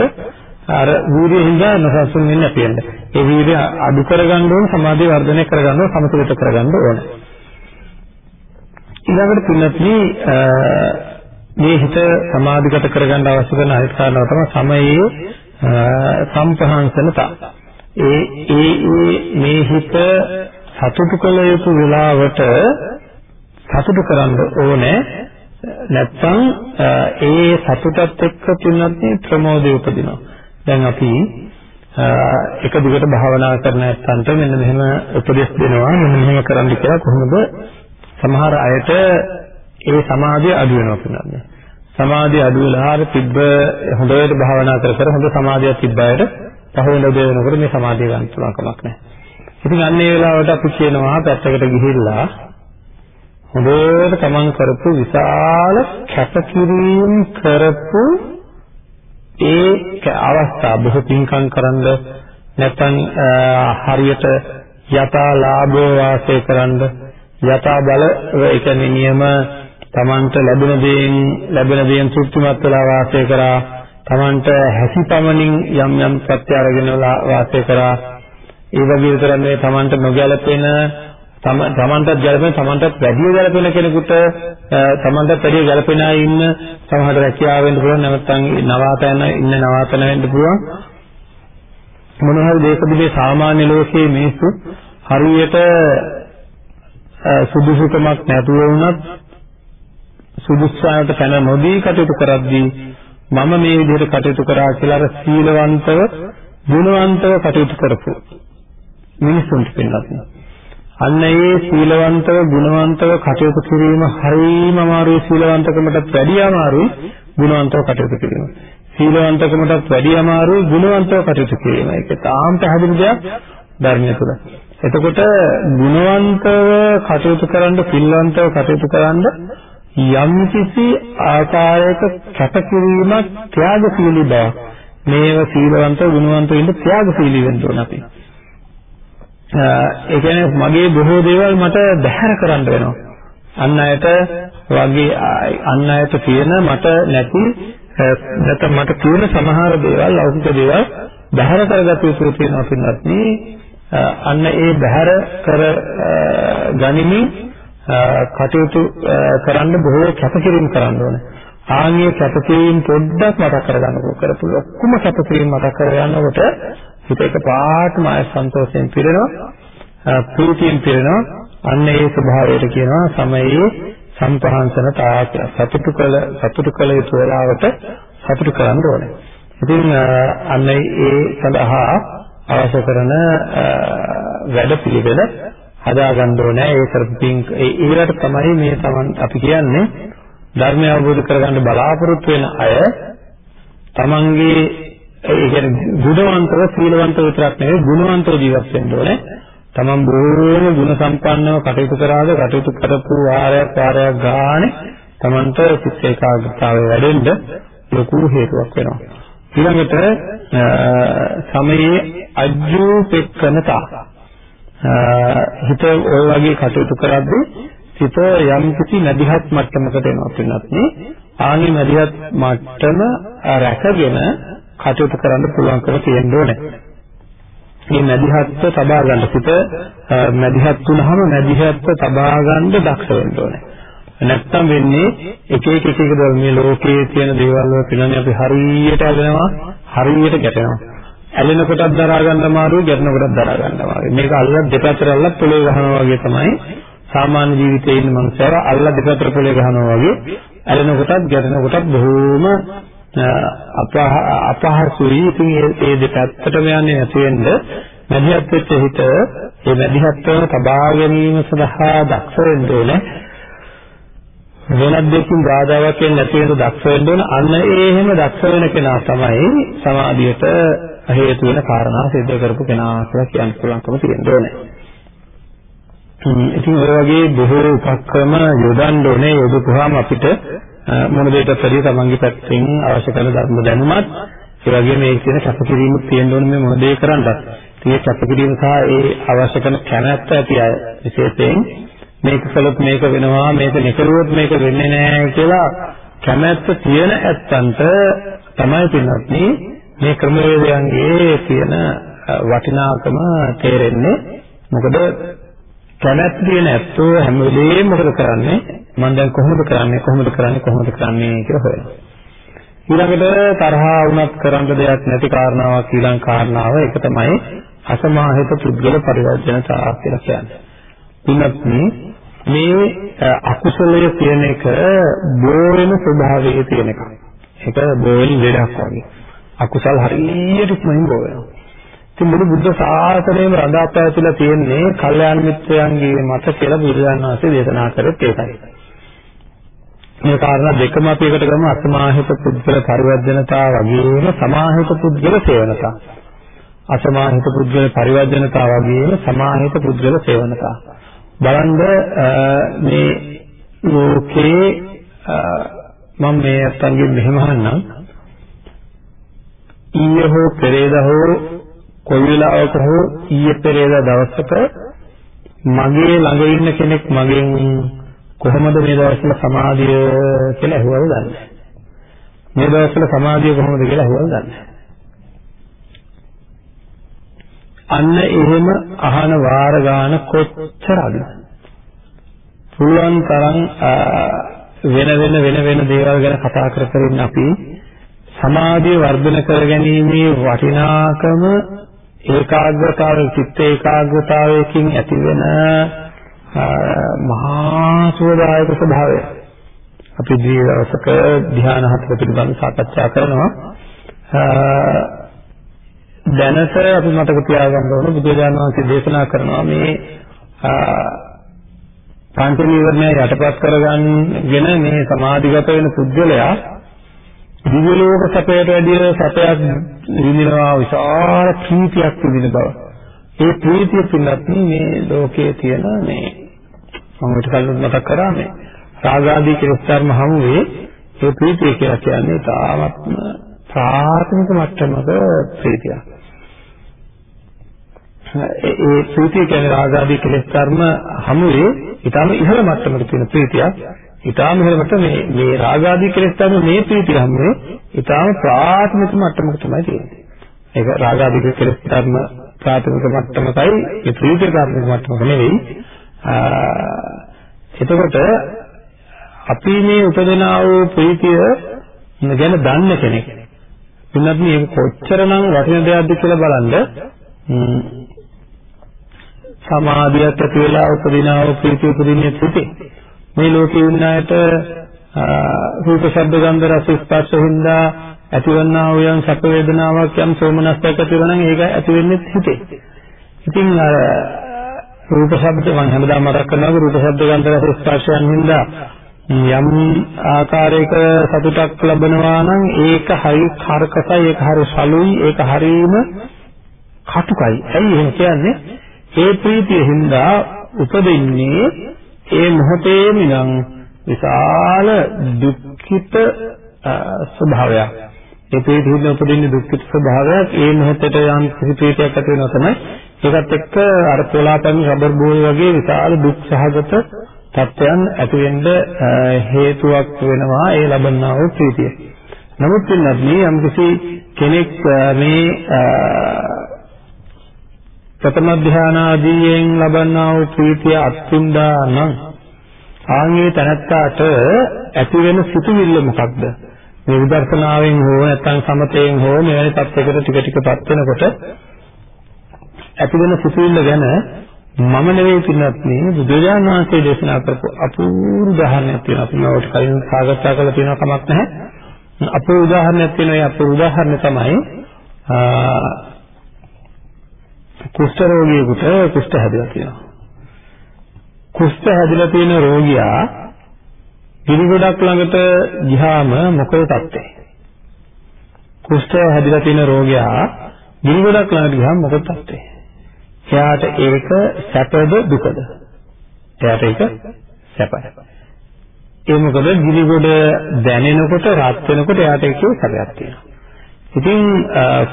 අර වීර්යයෙන් හින්දා නොසන්සුන් වෙන්නේ නැති වෙන්න. ඒ වීර්ය අඩු කරගන්න ඕන සමාධිය වර්ධනය කරගන්න ඕන සමතුලිත කරගන්න ඕන. ඊළඟට තුනත්නි මේ හිත සමාධිගත කරගන්න අවශ්‍ය කරන අනිත් කාරණාව තමයි සමයේ සම්පහන්සනතා. ඒ ඒ මේ හිත සතුටු කළ යුතු වෙලාවට සතුටු කරන්න ඕනේ නැත්නම් ඒ සතුටත් එක්ක තුනත් ප්‍රමෝදය උපදිනවා. දැන් අපි එක දිගට භාවනා කරන ඇත්තන්ට මෙන්න මෙහෙම උපදෙස් දෙනවා මෙන්න මෙහෙම කරන්න කියලා කොහොමද සමහර අයට ඒ සමාධිය අඩු වෙනවා කියන්නේ. සමාධිය අඩු වෙලා හර තිබ්බ හොඳට භාවනා කර කර හොඳ සමාධියක් තිබ්බ අයට පහවෙනි දේ වෙනකොට මේ සමාධිය ගන්න පුළුවන් කමක් නැහැ. ඉතින් අන්න ඒ වෙලාවට අපි කියනවා පැත්තකට ගිහිල්ලා හොඳට තමන් කරපු විශාල කැපකිරීම කරපු ඒ අවස්ථා බොහෝ පින්කම් කරන්ද නැත්නම් හරියට යථා ලාභෝ වාසය කරන්ද යථා බල ඒ කියන්නේ නියම තමන්ට ලැබෙන දේෙන් ලැබෙන දේෙන් තෘප්තිමත් වෙලා වාසය කරා තමන්ට හැසිපමණින් යම් යම් සත්‍ය අරගෙන වාසය කරා. ඒ වගේ විතරක් නෙවෙයි Tamanට නොගැලපෙන තමන්ටත් ගැලපෙන තමන්ටත් වැඩිය ගැලපෙන කෙනෙකුට තමන්ටත් වැඩිය ගැලපෙන අය ඉන්න සමහර රැකියාව වෙන්න පුළුවන්. නැත්නම් නවාතන ඉන්න නවාතන වෙන්න පුළුවන්. මොන හරි දේශබිලේ සාමාන්‍ය ලෝකයේ මිනිස්සු හරියට සුදුසුකමක් නැතුව වුණත් සුදුස්සාට පැන නොදී කටයුතු කරද්දී මම මේ විදිහට කටයුතු කරා කියලා අර සීලවන්තව ගුණවන්තව කටයුතු කරපු මිනිසුන්ට පින්නත්. අන්න ඒ සීලවන්තව ගුණවන්තව කටයුතු කිරීම හරිම අමාරුයි සීලවන්තකමටත් වැඩිය අමාරුයි ගුණවන්තව කටයුතු කිරීම. සීලවන්තකමටත් වැඩිය අමාරුයි ගුණවන්තව කටයුතු කිරීම. ඒක තාම පැහැදිලි දෙයක් ධර්මය තුළ. එතකොට ගුණවන්තව කටයුතු කරන්න සිල්වන්තව කටයුතු කරන්න යම් කිසි ආකාරයක කැපකිරීමක් ත්‍යාගශීලී බවක් මේව සීලවන්ත ගුණවන්ත වෙන්න ත්‍යාගශීලී වෙන්න ඕන අපි. ඒ කියන්නේ මගේ බොහෝ දේවල් මට බැහැර කරන්න වෙනවා. අන් අයට වගේ අන් අයට තියෙන මට නැති නැත්නම් මට තියෙන සමහර දේවල් ලෞකික දේවල් බැහැර කරගත යුතු තියෙනවා පින්වත් අන්න ඒ බැහැර කර ගනිමින් කටයුතු කරන්න බොහෝ කැපකිරීම කරන්න ඕනේ. ආන්ගේ කැපකිරීම පොඩ්ඩක් මතක් කරගන්නකො කරපු ඔක්කොම කැපකිරීම මතක් කරගන්නකොට හිත එක පාටම ආය සන්තෝෂයෙන් පිරෙනවා ප්‍රීතියෙන් පිරෙනවා අන්න ඒ ස්වභාවයට කියනවා සමයේ සම්පහන්සන තාක සතුටු කළ සතුටු කළ යුතු වෙලාවට සතුටු කරන්න ඕනේ. ඉතින් අන්න ඒ සඳහා අවශ්‍ය කරන වැඩ පිළිවෙල හදාගන්න ඕනේ. ඒ කරපින් ඒ ඊළඟට තමයි මේ තමන් අපි කියන්නේ ධර්මය අවබෝධ කරගන්න බලාපොරොත්තු වෙන අය තමන්ගේ ඒ කියන්නේ ගුණවන්තව සීලවන්තව විතරක් නෙවෙයි ගුණවන්තව ජීවත් වෙන්න ඕනේ. තමන් බොහෝම ගුණ සම්පන්නව කටයුතු කරාද කටයුතු කරපු වාරයක් වාරයක් ගානේ තමන්ට සිත් ඒකාග්‍රතාවය වැඩෙන්න ලොකු හේතුවක් වෙනවා. ඊළඟට සමයේ අජ්ජූපෙක්කනතා හිත ඔය වගේ කටයුතු කරද්දී හිත යම් කිසි මැදිහත් මට්ටමකට එනවා පින්නත් නේ ආනි මැදිහත් මට්ටම රැකගෙන කටයුතු කරන්න පුළුවන්කම තියෙන්න ඕනේ. මේ මැදිහත්ව තබා ගන්න පිට මැදිහත් වුණාම මැදිහත්ව තබා ගන්න දක්ෂ වෙන්න ඕනේ. නැත්තම් වෙන්නේ එක එක එක එක දේවල් මේ ලෝකයේ තියෙන දේවල් වල පිළිගන්නේ අපි හරියට ඇලෙනවා හරියට ගැටෙනවා. ඇලෙන කොටත් දරා ගන්න අමාරුයි ගැටෙන කොටත් දරා ගන්න අමාරුයි. මේක අල්ලලා දෙපැත්තට අල්ලලා පොළේ ගහනවා වගේ තමයි සාමාන්‍ය ජීවිතයේ ඉන්න මනුස්සයව අල්ලලා දෙපැත්තට පොළේ ගහනවා වගේ ඇලෙන කොටත් ගැටෙන කොටත් බොහෝම අපහසුයි. ඉතින් ඒ දෙපැත්තටම යන්නේ නැති වෙන්න මැදිහත් වෙච්ච හිත ඒ මැදිහත්වම තබා ගැනීම සඳහා දක්ෂ වෙන්න ඕනේ. වෙනත් දෙකින් බාධාවක් වෙන්නේ නැති වෙන දක්ෂ වෙන්න ඕන. අන්න ඒ එහෙම දක්ෂ වෙන කෙනා තමයි සමාධියට හේතු වෙන කාරණා සිද්ධ කරපු කෙනා කියලා කියන්න පුළුවන්කම තියෙන්න ඕනේ. ඉතින් ඔය වගේ බොහෝ උපක්‍රම යොදන්න ඕනේ යොදපුවාම අපිට මොන දෙයකට වැඩිය තමන්ගේ පැත්තෙන් අවශ්‍ය කරන ධර්ම දැනුමත් ඒ වගේම මේ කියන කැපකිරීමක් තියෙන්න ඕනේ මේ මොන දේ කරන්නත්. ඒ කැපකිරීම සහ ඒ අවශ්‍ය කරන කැමැත්ත ඇති අය විශේෂයෙන් මේක කළොත් මේක වෙනවා මේක නිකරුවොත් මේක වෙන්නේ නැහැ කියලා කැමැත්ත තියෙන ඇත්තන්ට තමයි පින්වත්නි මේ ක්‍රමවේදයන්ගේ තියෙන වටිනාකම තේරෙන්නේ මොකද කැමැත්ත තියෙන ඇත්තෝ හැම වෙලේම මොකද කරන්නේ මම දැන් කොහොමද කරන්නේ කොහොමද කරන්නේ කොහොමද කරන්නේ කියලා හොයනවා ඊළඟට තරහා වුණත් කරන්න දෙයක් නැති කාරණාවක් ඊළඟ කාරණාව ඒක තමයි අසමාහිත පුද්ගල පරිවර්ජනතාව කියලා කියන්නේ. තුනක් මේ අකුසලය කියන එක බෝ වෙන ස්වභාවයේ තියෙන එකක්. ඒක බෝ වෙන ලෙඩක් වගේ. අකුසල් හරියට ඉක්මනින් බෝ වෙනවා. ඉතින් මුළු බුද්ධ ශාසනයම රඳා පැවතිලා තියෙන්නේ කල්යාණ මිත්‍රයන්ගේ මත කියලා බුදුරජාණන් වහන්සේ දේශනා කරෙත් ඒකයි. මේ කාරණා දෙකම අපි එකට ගමු අසමාහිත පුද්ගල පරිවර්ජනතා වගේම සමාහිත පුද්ගල සේවනතා. අසමාහිත පුද්ගල පරිවර්ජනතා වගේම සමාහිත පුද්ගල සේවනතා. බලන්න මේ ලෝකේ මම මේ අත්ංගෙන් මෙහෙම අහන්නම් ඊයේ හෝ පෙරේද හෝ කොයි වෙලාවක හෝ ඊයේ පෙරේද දවසක මගේ ළඟ ඉන්න කෙනෙක් මගෙන් කොහොමද මේ දවස්වල සමාධිය කියලා අහුවල් දන්නේ. මේ දවස්වල සමාධිය කොහොමද කියලා අහුවල් දන්නේ. අන්න එහෙම අහන වාර ගාන කොච්චරද? පුළුවන් තරම් වෙන වෙන වෙන වෙන දේවල් ගැන කතා කර කර ඉන්න අපි සමාධිය වර්ධන කර ගැනීමේ වටිනාකම ඒකාග්‍රතාවය චිත්ත ඒකාග්‍රතාවයකින් ඇතිවෙන මහා සෝදායක ස්වභාවය. අපි දී දවසක ධ්‍යාන හතර පිළිබඳව සාකච්ඡා කරනවා. දැනට අපි මතක තියාගන්න ඕන බුදුරජාණන් වහන්සේ දේශනා කරනවා මේ පංච නීවරණය යටපත් කරගන්නගෙන මේ සමාධිගත වෙන පුද්ගලයා දිව්‍ය ලෝක සැපයට වැඩිය සැපයක් විඳිනවා විශාල ප්‍රීතියක් විඳින බව. ඒ ප්‍රීතිය පින්නත් මේ ලෝකයේ තියෙන මේ මම ඊට කලින් මතක් කරා මේ රාගාදී කෙලෙස් ධර්ම හමුවේ ඒ ප්‍රීතිය කියලා කියන්නේ තාමත්ම ප්‍රාථමික මට්ටමක ප්‍රීතියක්. ඒ ප්‍රීතිය කියන්නේ රාගාදී කෙලෙස් කර්ම හමුවේ ඊටම ඉහළ මට්ටමක තියෙන ප්‍රීතියක්. ඊටම ඉහළ මට්ටම මේ මේ රාගාදී කෙලෙස් කර්ම මේ ප්‍රීතිය හමුවේ ඊටම ප්‍රාථමික මට්ටමක තමයි තියෙන්නේ. ඒක රාගාදී කෙලෙස් කර්ම ප්‍රාථමික මට්ටමකයි ඒ ප්‍රීතිය ප්‍රාථමික මට්ටමක නෙවෙයි. එතකොට අපි මේ උපදනා වූ ප්‍රීතිය ගැන දන්න කෙනෙක්. ඉන්නත් මේක කොච්චරනම් වටින දෙයක්ද කියලා බලන්න සමාධියක් ඇති වෙලා උපදිනා වූ ප්‍රීතිය උපදින්නේ පුතේ. මේ ලෝකේ ඉන්න අයට රූප ශබ්ද ගන්ධ රස ස්පර්ශ හින්දා ඇතිවන්නා වූ යම් සැප වේදනාවක් යම් සෝමනස්සයක් ඇති වෙනවා නම් ඒක ඇති වෙන්නේ හිතේ. ඉතින් අර රූප ශබ්ද මම හැමදාම මතක් කරනවා රූප ශබ්ද ගන්ධ රස ස්පර්ශයන් හින්දා යම් ආකාරයක සතුටක් ලැබෙනවා නම් ඒක හරි කරකසයි ඒක හරි සලුයි ඒක හරීම කටුකයි. ඇයි එහෙම කියන්නේ? ඒ ප්‍රීතිය හින්දා උපදින්නේ ඒ මොහොතේම නම් විශාල දුක්ඛිත ස්වභාවයක්. ඒ ප්‍රීතිය හින්දා උපදින්නේ දුක්ඛිත ස්වභාවයක්. ඒ මොහොතේට යම් කිසි ප්‍රීතියක් ඇති වෙනවා තමයි. ඒකත් එක්ක අර පොලාපැන් රබර් බෝල් වගේ විශාල දුක් සහගත තත්ත්වයන් ඇති වෙන්න හේතුවක් වෙනවා ඒ ලබන්නා වූ ප්‍රීතිය. නමුත් මේ යම් කිසි කෙනෙක් මේ ප්‍රථම ධානාදීයෙන් ලබන්නා වූ ප්‍රීතිය අත්විඳා නම් ආන්ගේ තනත්තාට ඇති වෙන සිතුවිල්ල මොකක්ද? මේ විදර්ශනාවෙන් හෝ නැත්නම් සමතයෙන් හෝ මෙවැනි තත්යකට ටික ටිකපත් වෙනකොට ඇති වෙන සිතුවිල්ල ගැන මම නෙවෙයි පින්නත් මේ බුදුරජාණන් වහන්සේ දේශනා කරපු අපූර්ව උදාහරණයක් තියෙනවා. අපි මේකට කලින් සාකච්ඡා කරලා තියෙනවා කමක් නැහැ. අපේ උදාහරණයක් තියෙනවා. ඒ අපේ උදාහරණය තමයි කුෂ්ඨ රෝගියෙකුට කුෂ්ඨ හැදලා තියෙනවා. කුෂ්ඨ හැදලා තියෙන රෝගියා ගිනි ගොඩක් ළඟට ගියාම මොකද තත්ත්වය? කුෂ්ඨ හැදලා තියෙන රෝගියා ගිනි ගොඩක් ළඟට ගියාම මොකද තත්ත්වය? එයාට ඒක සැපද දුකද? එයාට ඒක සැපයි. ඒ මොකද ගිනි ගොඩ දැනෙනකොට රත් වෙනකොට එයාට ඒකේ සැපයක් තියෙනවා. ඉතින්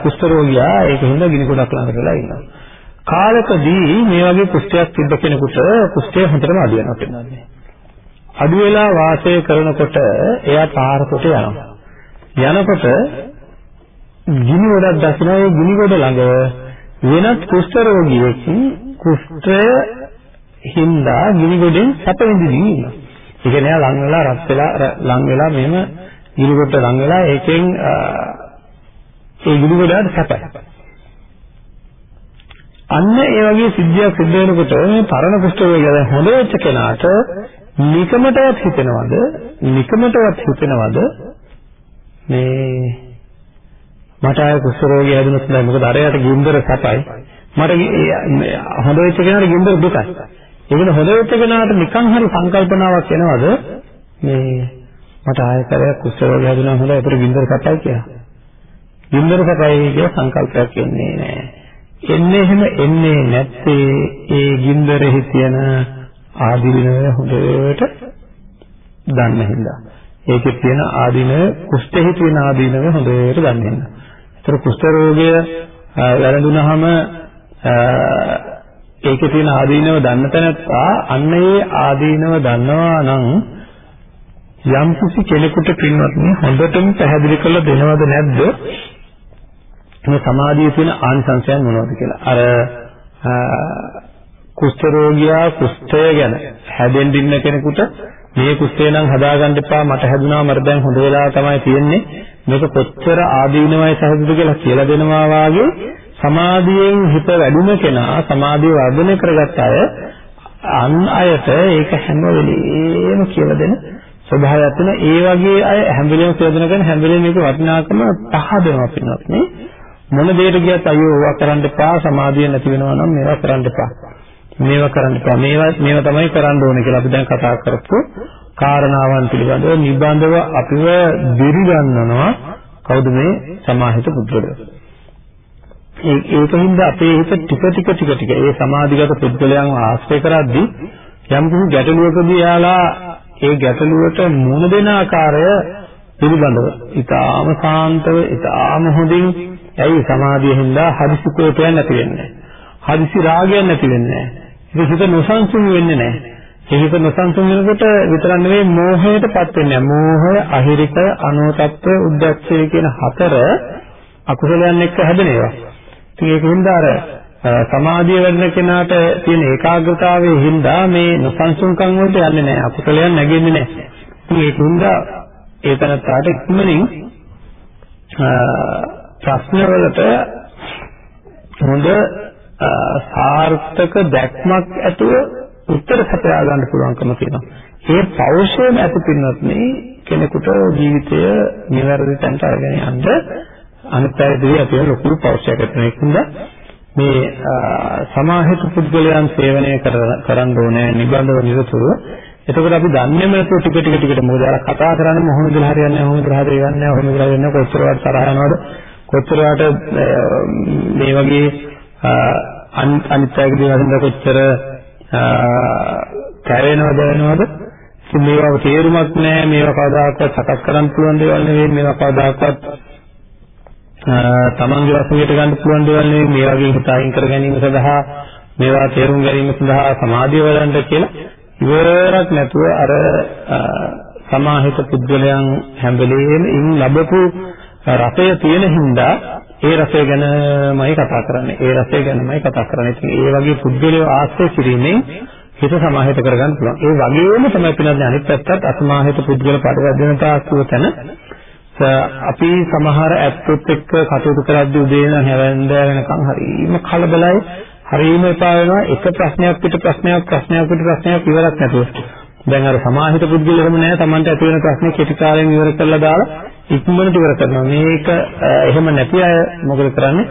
කුෂ්ඨ රෝගියා ඒක හින්දා ගිනි ගොඩක් ළඟට වෙලා ඉන්නවා. කාලකදී මේ වගේ කුෂ්ඨයක් තිබ්බ කෙනෙකුට කුෂ්ඨය හොඳටම අඩු වෙනවා කියන්නේ. අඩු වෙලා වාසය කරනකොට එයා පාරකට යනවා. යනකොට ගිනි ගොඩක් දැසිනා ඒ ගිනි ගොඩ ළඟ වෙනත් කුෂ්ඨ රෝගියෙක් කුෂ්ඨය හින්දා ගිනි ගොඩෙන් සැප විඳින්න ඉන්නවා. ඒ කියන්නේ ලං වෙලා රත් වෙලා ලං වෙලා මෙහෙම ගිනි ගොඩට ලං වෙලා ඒකෙන් ඒ ගිනි ගොඩට සැපයි. අන්න ඒ වගේ සිද්ධියක් සිද්ධ වෙනකොට මේ පරණ කුෂ්ඨ වේගය හොඳ වෙච්ච කෙනාට නිකමටවත් හිතෙනවද? නිකමටවත් හිතෙනවද? මේ මට ආය කුෂ්ඨ රෝගය හැදුනොත් නෑ මොකද? අරයට ගින්දර සැපයි. මට හොඳ වෙච්ච කෙනාට ගින්දර දුකයි. ඒ වෙන හොඳ වෙච්ච කෙනාට නිකන් හරි සංකල්පනාවක් එනවද? මේ මට ආය කරයක් කුෂ්ඨ රෝගය හැදුනා හොඳයි. ඒතර ගින්දර සැපයි කියලා. ගින්දර සැපයි කියලා සංකල්පයක් එන්නේ නෑ. එන්නේ එහෙම එන්නේ නැත්තේ ඒ ගින්දරෙහි තියෙන ආදීනව හොඳට දන්න හින්දා. ඒකේ තියෙන ආදීනව කුෂ්ඨෙහි තියෙන ආදීනව හොඳට දන්න හින්දා. ඒතර කුෂ්ඨ රෝගය වැළඳුනහම ඒකේ තියෙන ආදීනව දන්න තැනත්තා අන්න ඒ ආදීනව දන්නවා නම් යම් කිසි කෙනෙකුට පින්වත්නි හොඳටම පැහැදිලි කරලා දෙනවද නැද්ද මේ සමාධියේ තියෙන ආනිසංශයන් මොනවද කියලා. අර කුෂ්ඨ රෝගියා කුෂ්ඨය ගැන හැදෙන්න ඉන්න කෙනෙකුට මේ කුෂ්ඨය නම් හදාගන්න එපා මට හැදුනා මට දැන් හොඳ වෙලා තමයි තියෙන්නේ. මේක කොච්චර ආදීනවයි සහජද කියලා කියලා දෙනවා වාගේ සමාධියෙන් හිත වැඩුණ කෙනා සමාධිය වර්ධනය කරගත්ත අය අන් අයට ඒක හැම වෙලෙම කියලා දෙන ස්වභාවයක් තියෙන ඒ වගේ අය හැම වෙලෙම කියලා දෙන කෙනා හැම වෙලෙම මේක වටිනාකම පහදනවා පින්නත් නේ. මොන දෙයකට ගියත් අයියෝ ඕවා කරන්න එපා සමාධිය නැති වෙනවා නම් මේවා කරන්න එපා. මේවා කරන්න එපා. මේවා මේවා තමයි කරන්න ඕනේ කියලා අපි දැන් කතා කරපු කාරණාවන් පිළිබඳව නිබඳව අපිව දිරිගන්නනවා කවුද මේ සමාහිත පුද්ගලයා. ඒකින්ද අපේ හිත ටික ටික ටික ටික ඒ සමාධිගත පුද්ගලයන්ව ආශ්‍රය කරද්දී යම් කිසි ගැටලුවකදී යාලා ඒ ගැටලුවට මුහුණ දෙන ආකාරය පිළිබඳව ඊටාම සාන්තව ඊටාම හොඳින් ඇයි සමාධිය හින්දා හදිසි කෝපයක් නැති වෙන්නේ? හදිසි රාගයක් නැති වෙන්නේ? ඒක හිත නොසන්සුන් වෙන්නේ නැහැ. ඒ හිත නොසන්සුන් වෙනකොට විතරක් නෙවෙයි මෝහයටපත් වෙන්නේ. මෝහය අහිරික අනෝතත්ව උද්දච්චය කියන හතර අකුසලයන් එක්ක හැදෙන ඒවා. ඉතින් ඒකින්ද අර සමාධිය වැඩෙන කෙනාට තියෙන ඒකාග්‍රතාවයේ හින්දා මේ නොසන්සුන්කම් වලට යන්නේ නැහැ. අකුසලයන් නැගෙන්නේ නැහැ. ඉතින් ඒකින්ද ඒ තනත්තාට ඉක්මනින් ප්‍රශ්නවලට හොඳ සාර්ථක දැක්මක් ඇතුව උත්තර සපයා ගන්න පුළුවන්කම තියෙනවා. ඒ පෞෂයෙන් ඇති පින්නත් මේ කෙනෙකුට ජීවිතය නිවැරදි තැනට අරගෙන යන්න අනිත් පැයදී අපි ලොකු පෞෂයක් ඇතිවෙනවා. මේ සමාහිත පුද්ගලයන් සේවනය කරන්න ඕනේ නිබඳව නිරතුරුව එතකොට අපි දන්නේම නැතුව ටික ටික ටිකට මොකද අර කතා කරන්නේ මොහොමද හරියන්නේ මොහොමද හරියන්නේ මොහොමද හරියන්නේ කොච්චරවත් තරහ යනවද කොච්චරවට මේ වගේ අනිත් අයගේ දේවල් කොච්චර කැරෙනවද වෙනවද ඉතින් මේවා තේරුමක් නැහැ මේවා කවදාකවත් සකස් කරන්න පුළුවන් දේවල් නෙවෙයි. මේවා කවදාකවත් තමන්ගේ වශයෙන් ගන්න පුළුවන් දේවල් නෙවෙයි. මේ වගේ හිත අයින් කර ගැනීම සඳහා මේවා තේරුම් ගැනීම සඳහා සමාධිය වඩන්න කියලා ඉවරක් නැතුව අර සමාහිත පුද්ගලයන් හැම වෙලෙම ඉන් ලැබපු රසය තියෙන හින්දා ඒ රසය ගැනමයි කතා කරන්නේ. ඒ රසය ගැනමයි කතා කරන්නේ. ඉතින් ඒ වගේ පුද්ගලයෝ ආශ්‍රය කිරීමෙන් හිත සමාහිත කරගන්න පුළුවන්. ඒ වගේම තමයි පිළිබඳ අනිත් පැත්තත් අසමාහිත පුද්ගල පරිවර්ධනතා කියව තැන අපි සමහර ඇත්තොත් එක්ක කටයුතු කරද්දී උදේ ඉඳන් හැවැන්ද වෙනකන් හරිම කලබලයි හරියම එපා වෙනවා එක ප්‍රශ්නයක් පිට ප්‍රශ්නයක් ප්‍රශ්නයක් පිට ප්‍රශ්නයක් ඉවරක් නැතුව. දැන් අර සමාහිත පුද්ගලයෙම නෑ Tamanට ඇති වෙන ප්‍රශ්නේ කෙටි කාලෙන් ඉවර කරලා දාලා ඉක්මනට ඉවර කරනවා. මේක එහෙම නැති අය මොකද කරන්නේ?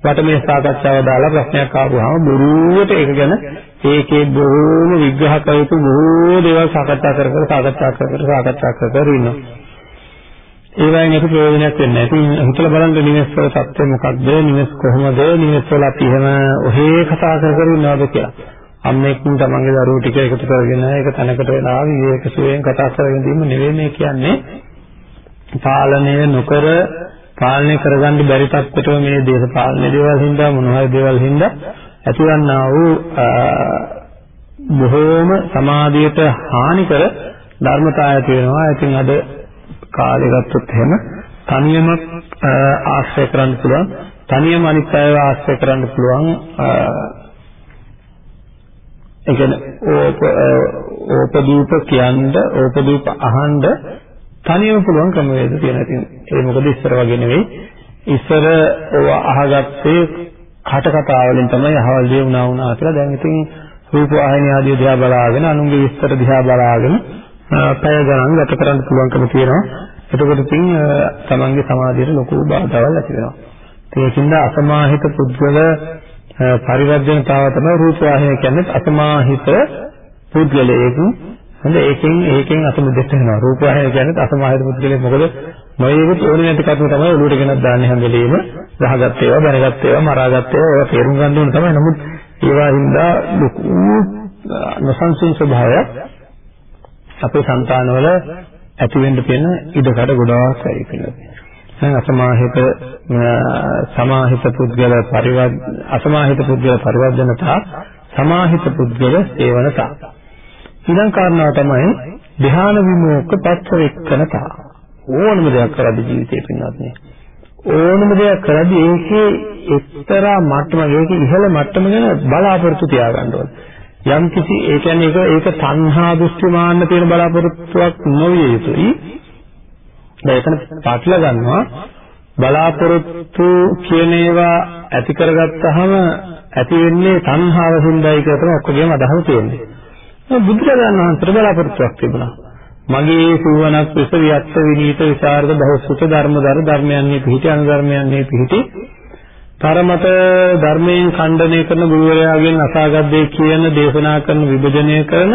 වටමේ සාකච්ඡාව දාලා ප්‍රශ්නයක් ආවම බොරුවට ඒක ගැන ඒකේ බොහෝම විග්‍රහ කරපු බොහෝ දේවල් සාකච්ඡා කර කර සාකච්ඡා කර කර සාකච්ඡා කර කර ඉන්නවා. ඒ වයින් ඒක ප්‍රයෝජනයක් වෙන්නේ නැහැ. ඉතින් හිතලා බලන්න නිවෙස් වල තත්ත්වය මොකක්ද? නිවෙස් කොහොමද? නිවෙස් වල අපි එහෙම ඔහේ කතා කර කර ඉන්නවද කියලා. අම්මෙක් තමන්ගේ දරුවෝ ටික එකතු කරගෙන ඒක තැනකට වෙලා විවේක සුවයෙන් කතා කරගෙන ඉඳීම නෙවෙයි මේ කියන්නේ. පාලනය නොකර පාලනය කරගන්න බැරි තත්ත්වයට මේ දේශපාලන දේවල් හින්දා මොන හරි දේවල් හින්දා ඇතිවන්නා වූ බොහෝම සමාධියට හානි කර ධර්මතාවය තියෙනවා. ඉතින් අද කාලේ ගත්තොත් එහෙම තනියම ආශ්‍රය කරන්න පුළුවන් තනියම අනිත් අයව ආශ්‍රය කරන්න පුළුවන් ඒ කියන්නේ ඕපදීප කියන්න ඕපදීප අහන්න තනියම පුළුවන් ක්‍රමවේද තියෙනවා. ඉතින් ඒ මොකද ඉස්සර වගේ නෙවෙයි. ඉස්සර ඔව අහගත්තේ කට කතා වලින් තමයි අහවල් දේ වුණා වුණා කියලා. දැන් ඉතින් රූප වාහිනිය ආදී දිහා බලාගෙන අනුන්ගේ විස්තර දිහා බලාගෙන පැය ගණන් ගත කරන්න පුළුවන්කම තියෙනවා. එතකොට ඉතින් තමන්ගේ සමාධියට ලොකු බාධාවල් ඇති වෙනවා. ඒකින්ද අසමාහිත පුද්ගල පරිවර්ජනතාව තමයි රූප වාහිනිය කියන්නේ අසමාහිත පුද්ගලයෙක්. හොඳ ඒකෙන් ඒකෙන් අසමුදෙත් වෙනවා. රූප වාහිනිය කියන්නේ අසමාහිත පුද්ගලයෙක් මොකද මොයේකුත් ඕනේ නැති කරුණු තමයි ඔළුවට ගෙනත් දාන්නේ හැම වෙලෙම. රහගත් ඒවා, බැනගත් ඒවා, මරාගත් ඒවා ඒවා තේරුම් ගන්න ඕන තමයි. නමුත් ඒවා හින්දා ලොකු නොසන්සුන් ස්වභාවයක් අපේ సంతානවල ඇති වෙන්න තියෙන ඉඩකඩ ගොඩාක් වැඩි වෙනවා. දැන් අසමාහිත සමාහිත පුද්ගල පරිවර්ත අසමාහිත පුද්ගල පරිවර්තනතා සමාහිත පුද්ගල සේවනතා. ඊළඟ කාරණාව තමයි ධ්‍යාන විමුක්ත පච්චවෙක්කනතා. ඕනම දෙයක් කරද්දී ජීවිතේ පින්නත් නේ. ඕනම දෙයක් කරද්දී ඒකේ එක්තරා මට්ටමක ඒකේ ඉහළ මට්ටම ගැන බලාපොරොත්තු තියාගන්න ඕනේ. යම් කිසි ඒ කියන්නේ ඒක ඒක තණ්හා දෘෂ්ටි මාන්න තියෙන බලාපොරොත්තුවක් නොවිය යුතුයි. දැන් එතන පාටල ගන්නවා බලාපොරොත්තු කියන ඒවා ඇති කරගත්තාම ඇති වෙන්නේ තණ්හාව හින්දායි කියලා තමයි ඔක්කොගේම අදහස තියෙන්නේ. බුදුරජාණන් වහන්සේ බලාපොරොත්තුවක් තිබුණා. මගේ සුවනක් විස වියත්ත විනීත විචාරද බහුසුත ධර්මදර ධර්මයන්හි පිහිටි අනුධර්මයන්හි පිහිටි තරමත ධර්මයෙන් ඛණ්ඩනය කරන ගුරුවරයාගෙන් අසාගත් දේ කියන දේශනා කරන විභජනය කරන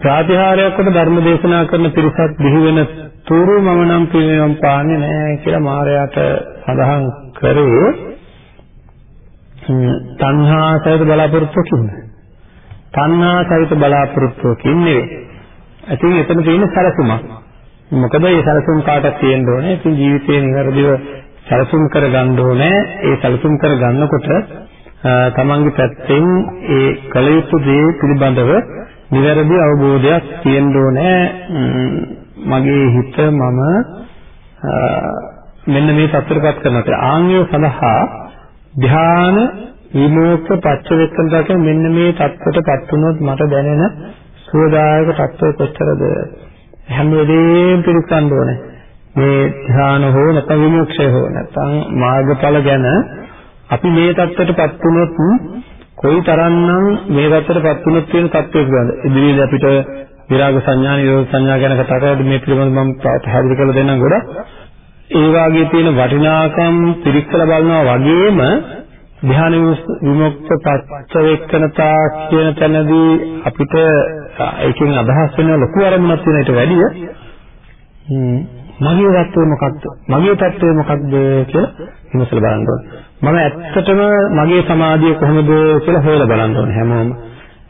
ප්‍රාතිහාරයක් කොට ධර්ම දේශනා කරන පිරිසක් බිහි වෙන තුරු මම නම් පිළිවෙම් පාන්නේ නැහැ කියලා මාරයාට සඳහන් කරේ තණ්හා සහිත බලාපොරොත්තුකින් තණ්හා සහිත බලාපොරොත්තුකින් නෙවෙයි ඉතින් එතන තියෙන සැලසුමක්. මොකද මේ සැලසුම් කාටක් තියෙන්න ඕනේ. ඉතින් ජීවිතේ නිවැරදිව සැලසුම් කරගන්න ඕනේ. ඒ සැලසුම් කරගන්නකොට තමන්ගේ පැත්තෙන් ඒ කල යුතු දේ පිළිබඳව නිවැරදි අවබෝධයක් තියෙන්න ඕනේ. මගේ හිත මම මෙන්න මේ සතරපත් කරනතර ආන්‍යය සඳහා ධ්‍යාන විමෝක්ෂ පච්චවෙක්කන්දක මෙන්න මේ தත්වටපත් වුණොත් මට දැනෙන සුවදායක தත්ව කොච්චරද? හැම වෙලේම පිළිස්සන්න ඕනේ. මේ ධ්‍යාන හෝ නැත්නම් විමෝක්ෂය හෝ නැත්නම් මාර්ගඵල ගැන අපි මේ தත්වටපත් වුණොත් කොයි තරම්නම් මේ தත්වයටපත් වුණොත් තියෙන தත්වයක් ගන්න ඉදිරියේදී අපිට විරාග සංඥා නිරෝධ සංඥා ගැන කතා කරද්දී මේ පිළිබඳව මම පැහැදිලි කරලා දෙන්නම් ගොඩක්. ඒ වාගේ තියෙන වටිනාකම් පිරික්සලා බලනවා වගේම ධ්‍යාන විමුක්ත පච්චවේක්කනතා කියන තැනදී අපිට ඒකෙන් අදහස් වෙන ලොකු අරමුණක් තියෙන ඊට වැඩිය. මගේ தත්ත්වය මොකක්ද? මගේ தත්ත්වය මොකක්ද කියලා විමසලා බලන්න ඕනේ. මම ඇත්තටම මගේ සමාධිය කොහොමද කියලා හොයලා බලන්න ඕනේ හැමෝම.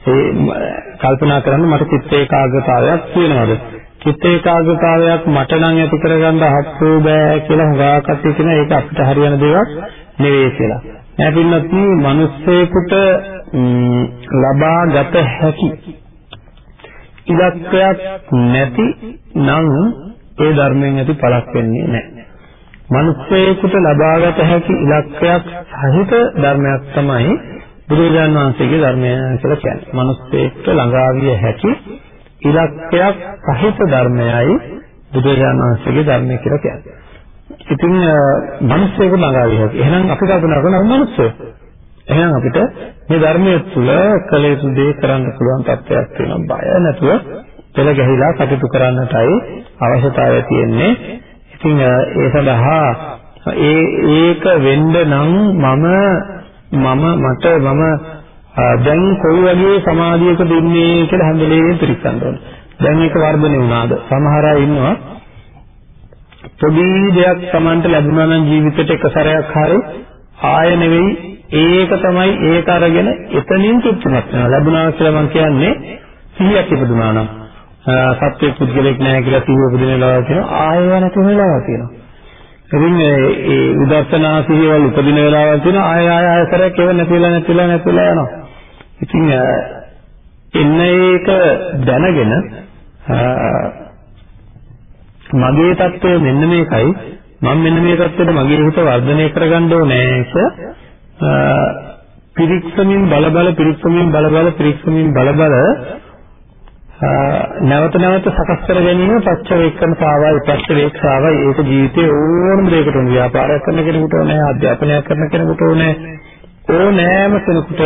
ඒ කල්පනා කරන්න මට චිත්ත ඒකාග්‍රතාවයක් තියෙනවද? චිත්ත ඒකාග්‍රතාවයක් මට නම් ඇති කරගන්න අහස්සෝ බෑ කියලා හුඟා කට්ටිය කියන ඒක අපිට හරියන දෙයක් නෙවෙයි කියලා. නෑ පින්නත් මිනිස්සෙකුට ලබා ගත හැකි ඉලක්කයක් නැති නම් ඒ ධර්මයෙන් ඇති පළක් වෙන්නේ නැහැ. මිනිස්සෙකුට ලබාගත හැකි ඉලක්කයක් සහිත ධර්මයක් තමයි බුදුරජාණන් වහන්සේගේ ධර්මය කියලා කියන්නේ. මිනිස්සෙකුට ළඟා විය හැකි ඉලක්කයක් සහිත ධර්මයයි බුදුරජාණන් වහන්සේගේ ධර්මය කියලා කියන්නේ. ඉතින් මිනිස්සෙකු ළඟා විය හැකි. එහෙනම් අපි කල්පනා කරනවා මිනිස්සු. එහෙනම් අපිට මේ ධර්මයේ තුල කළ යුතු දේ කරන්න පුළුවන් තත්ත්වයක් තියෙනවා. බය නැතුව පෙළ ගැහිලා කටයුතු කරන්නටයි අවශ්‍යතාවය තියෙන්නේ. ඉතින් ඒ සඳහා ඒ ඒක වෙන්න නම් මම මම මට මම දැන් කොයි වගේ සමාධියකද ඉන්නේ කියලා හැම වෙලේම පිළිස්සන්න ඕනේ. දැන් ඒක වර්ධනය වුණාද? සමහර අය ඉන්නවා පොඩි දෙයක් Tamanට ලැබුණා නම් ජීවිතේට එක සැරයක් හරි ආය නෙවෙයි ඒක තමයි ඒක අරගෙන එතනින් තෘප්තිමත් වෙනවා ලැබුණා කියලා මම කියන්නේ සිහියක් ඉපදුනා නම් සත්‍ය පුද්ගලෙක් නැහැ කියලා සිහිය උපදින ලාව තියෙනවා ආයෙව නැති වෙන ලාව තියෙනවා. ඉතින් ඒ උදර්ශනා සිහියවල උපදින වෙලාවල් තියෙනවා. ආය ආය ආය සරයක් ඒව නැතිලා නැතිලා නැතිලා යනවා. ඉතින් එන්න ඒක දැනගෙන මගේ தত্ত্বය මෙන්න මේකයි. මම මෙන්න මේ தত্ত্বයට මගේ හිත වර්ධනය කරගන්න ඕනේ කියලා පිරික්සමින් බල බල පිරික්සමින් බල බල පිරික්සමින් බල බල නැවත නැවත සකස් කර ගැනීම පච්ච වේක්කමතාවයි පච්ච වේක්ෂාවයි ඒක ජීවිතේ ඕනම දෙයකට උන. ව්‍යාපාරයක් කරන කෙනෙකුට ඕනේ අධ්‍යාපනයක් කරන කෙනෙකුට ඕනේ. ඕනෑම කෙනෙකුට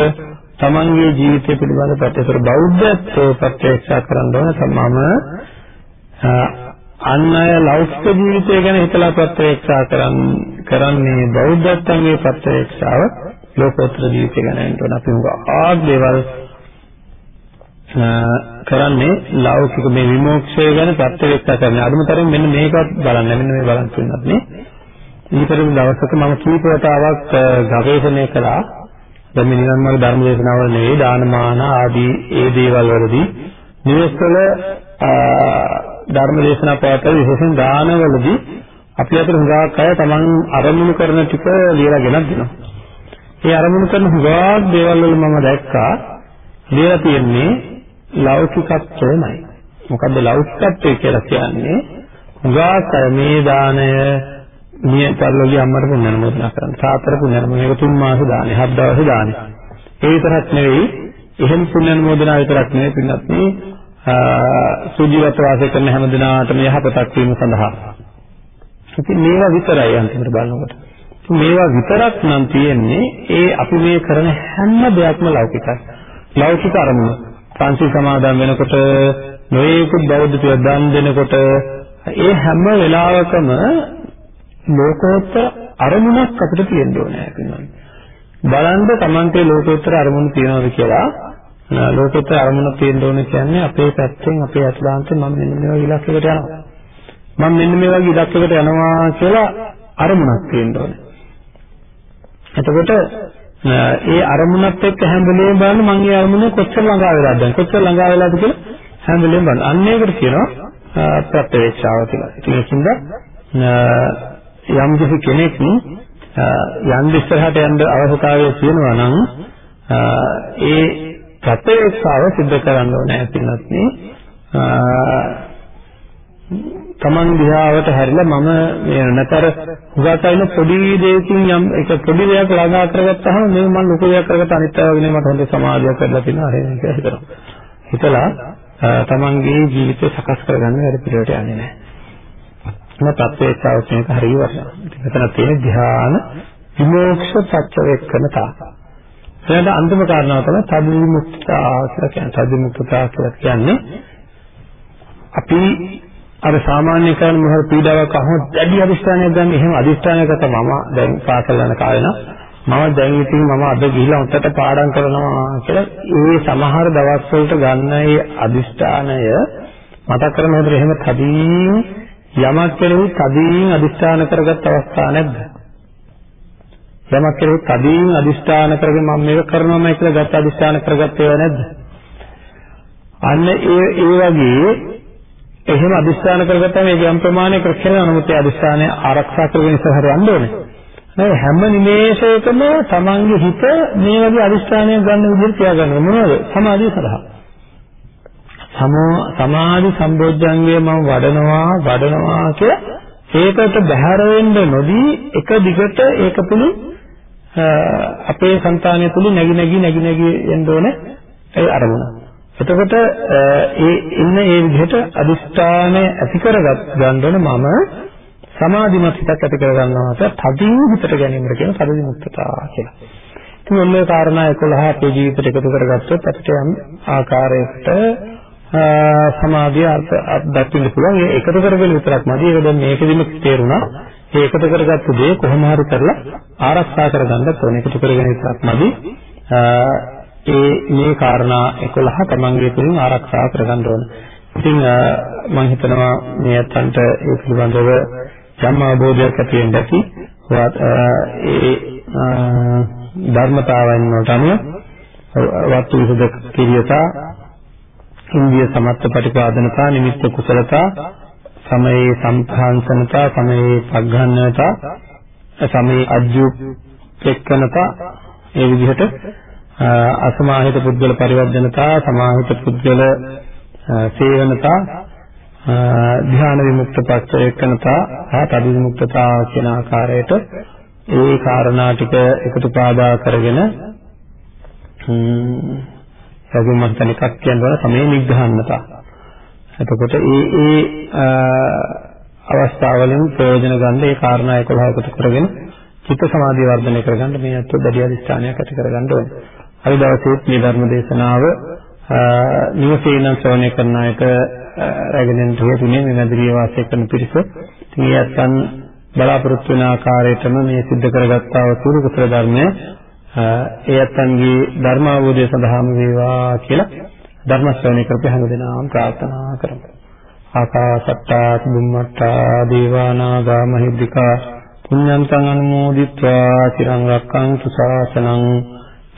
තමන්ගේ ජීවිතය පිළිබඳ පැත්තට බෞද්ධත්වයේ ප්‍රත්‍යක්ෂ කරන්න ඕන. තමම අන් අය ලෞකික ජීවිතය ගැන හිතලා ප්‍රත්‍යක්ෂා කරන්නේ බෞද්ධත්වයේ ප්‍රත්‍යක්ෂාව ලෝකෝත්තර ජීවිතය ගැන වෙනකොට අපි උගා දේවල් කරන්නේ ලෞකික මේ විමෝක්ෂය ගැන ප්‍රත්‍යක්ෂා කරන අදුමතරෙන් මෙන්න මේකත් බලන්න මෙන්න මේ බලන් තුනක් නේ. ඊපෙරේ දවසක මම කීප වතාවක් ගවේෂණය කළා. දැන් මේ නිකන් මගේ ධර්ම දේශනාවල නෙවෙයි දානමාන ආදී ඒ දේවල් වලදී. නිවෙස්වල ධර්ම දේශනා පවත්වන විශේෂයෙන් දානවලදී අපි අතර හුඟක් අය Taman අරමුණු කරන ටික ලියලා ගෙනත් දෙනවා. ඒ අරමුණු කරන හුඟක් දේවල් වල මම දැක්කා. ලියලා තියෙන්නේ ලෞකිකත්වයමයි. මොකද්ද ලෞකිකත්වය කියලා කියන්නේ? හුඟක් අය මේ දාණය මිය පරිලෝකීය අම්මට පුණ්‍ය අනුමෝදනා කරන්න. තාත්තට පුණ්‍ය අනුමෝදනා තුන් මාස දානේ, හත් දවස් දානේ. ඒ විතරක් නෙවෙයි, එහෙම පුණ්‍ය අනුමෝදනා විතරක් නෙවෙයි පින්නත් මේ සුජීවත්ව වාසය කරන හැම දිනාටම යහපතක් වීම සඳහා. ඉතින් මේවා විතරයි අන්තිමට බලනකොට. මේවා විතරක් නම් තියෙන්නේ ඒ අපි මේ කරන හැම දෙයක්ම ලෞකිකයි. ලෞකික අරමුණ. පංච සමාදන් වෙනකොට නොයේකුත් බෞද්ධ පිය දන් දෙනකොට ඒ හැම වෙලාවකම ලෝකෝත්තර අරමුණක් අපිට තියෙන්න ඕනේ කියනවා. බලන්න Tamante ලෝකෝත්තර අරමුණ තියනවාද කියලා ලෝකෙට අරමුණ තියෙන්න ඕනේ කියන්නේ අපේ පැත්තෙන් අපේ අතුලාන්තයෙන් මම මෙන්න මේ වගේ ඉලක්කයකට යනවා. මම මෙන්න මේ වගේ ඉලක්කයකට යනවා කියලා අරමුණක් තියෙන්න ඕනේ. එතකොට ඒ අරමුණත් එක්ක හැම වෙලේම බලන්න මම ඒ අරමුණ කොච්චර ළඟා වෙලාද දැන් කොච්චර ළඟා වෙලාද කියලා හැම වෙලෙම බලන්න. අන්න ඒකට කියනවා ප්‍රත්‍යවේක්ෂාව කියලා. ඉතින් ඒකින්ද යම් කිසි කෙනෙක් යන්න ඉස්සරහට යන්න අවශ්‍යතාවය තියෙනවා නම් ඒ ප්‍රත්‍යවේක්ෂාව සිද්ධ කරන්න ඕනේ පින්නත් නේ තමන් දිහාවට හැරිලා මම මේ නැතර හුඟක් අයින පොඩි දෙයකින් යම් එක පොඩි දෙයක් ළඟා කරගත්තාම මේ මම ලොකු දෙයක් කරගත්ත අනිත් අය වගේ මට හොඳ සමාධියක් කරලා තියෙනවා හරි කියලා හිතනවා. හිතලා තමන්ගේ ජීවිතය සකස් කරගන්න වැඩ පිළිවෙලට යන්නේ නැහැ. මේ ප්‍රත්‍යක්ෂාව කියන එක හරිය වටිනවා. මෙතන තියෙන ධ්‍යාන විමෝක්ෂ පච්චවේක්කනතා. එතනට අන්තිම කාරණාව තමයි තදිමුක්තා කියලා කියන්නේ. තදිමුක්තා කියලා කියන්නේ අපි අර සාමාන්‍ය කරන මොහොත පීඩාවක් අහුවොත් දැඩි අදිස්ථානයක් ගන්න එහෙම අදිස්ථානයක තමයි මම දැන් පාසල් යන කාලේ නම් මම දැන් ඉතින් මම අද ගිහිලා උන්ට පාඩම් කරනවා කියලා ඒ සමහර දවස් වලට ගන්න ඒ අදිස්ථානය මතක් කරනකොට එහෙම තදින් යමක් කෙරෙහි තදින් අදිස්ථාන කරගත් අවස්ථා නැද්ද? යමක් කෙරෙහි තදින් අදිස්ථාන කරගෙන මම මේක කරනවාමයි කියලා ගත්ත අදිස්ථාන කරගත්තේ නැද්ද? අන්න ඒ ඒ වගේ එහෙම අදිස්ථාන කරගත්තම ඒ යම් ප්‍රමාණයක කරන නමුත් ඒ අදිස්ථානය ආරක්ෂා කරගෙන ඉස්සරහට යන්න ඕනේ. නේද? හැම නිමේෂයකම තමන්ගේ හිත මේ වගේ අදිස්ථානයක් ගන්න විදිහට තියාගන්න මොනවද? සමාධිය සඳහා. සමෝ සමාධි සම්බෝධ්‍යංගය මම වඩනවා වඩනවා කිය ඒකට බැහැර වෙන්න නොදී එක දිගට ඒක තුළු අපේ సంతානය තුළු නැగి නැగి නැగి නැగి යන්න ඕනේ ඒ අරමුණ. එතකොට ඒ ඉන්න ඒ විදිහට අදිෂ්ඨානය ඇති කරගත් ගන්න මම සමාධිමත් හිතක් ඇති කරගන්නවාට තදින් හිතට ගැනීමට කියන තදින් මුක්තතා කියලා. ඉතින් ඔන්න කාරණා 11 අපේ ජීවිතයට එකතු කරගත්තොත් අපිට යම් ආකාරයකට සමාධිය දක්වන්න පුළුවන්. ඒ එකතු කරගෙන විතරක් මදි. ඒක දැන් මේකෙදිම තේරුණා. ඒ එකතු කරගත්ත දේ කොහොම හරි කරලා ආරක්ෂා කරගන්න ඕනේ. එකතු කරගෙන විතරක් මදි. ඒ මේ කාරණා 11 තමන්ගේ තුලින් ආරක්ෂා කරගන්න ඕන. ඉතින් මම හිතනවා මේ අතන්ට ඒ පිළිබඳව යම් අවබෝධයක් ඇති වෙන්න ඇති. ඒ ධර්මතාවයන් වලට අනුව වස්තු විසද කිරියතා ඉන්දිය සමත්ත ප්‍රතිපාදනතා නිමිත්ත කුසලතා සමයේ සම්භාංසනතා සමයේ පග්ඝන්නතා සමයේ අජ්ජු පෙක්කනතා ඒ විදිහට අසමාහිත පුද්ගල පරිවර්ජනතා සමාහිත පුද්ගල සේවනතා ධ්‍යාන විමුක්ත පච්චේකනතා හා තදි විමුක්තතා කියන ආකාරයට ඒ කාරණා ටික එකතු පාදා කරගෙන යගොම මම තනිකක් කියනවා තමයි නිග්‍රහන්නතා. එතකොට ඒ ඒ අවස්ථාවලින් ප්‍රයෝජන ගන්න ඒ කාරණා 11 එකතු කරගෙන චිත්ත සමාධිය වර්ධනය කරගන්න මේ අත්ව දැඩි අධිෂ්ඨානයක් ඇති කරගන්න ඕනේ. අද දවසේ මේ ධර්ම දේශනාව නිවසේ ඉඳන් ශ්‍රවණය කරන අයට රැගෙන යන හේතුනේ මේ මැදිරිය වාසය කරන පිරිස. ඉතින් ඒ අත්යන් බලාපොරොත්තු වෙන ආකාරයටම මේ සිද්ධ කරගත්තා වූ සූරු කුසල ධර්මය ඒ අත්යන්ගේ ධර්ම අවබෝධය සඳහාම වේවා කියලා ධර්ම ශ්‍රවණය කරපු හැම දිනම ප්‍රාර්ථනා කරමු. ආකාසත්තා බුම්මත්තා දේවානාගා මහිද්దికා පුඤ්ඤන්තං අනුමෝදිත්වා චිරං රක්ඛන්තු ශාසනං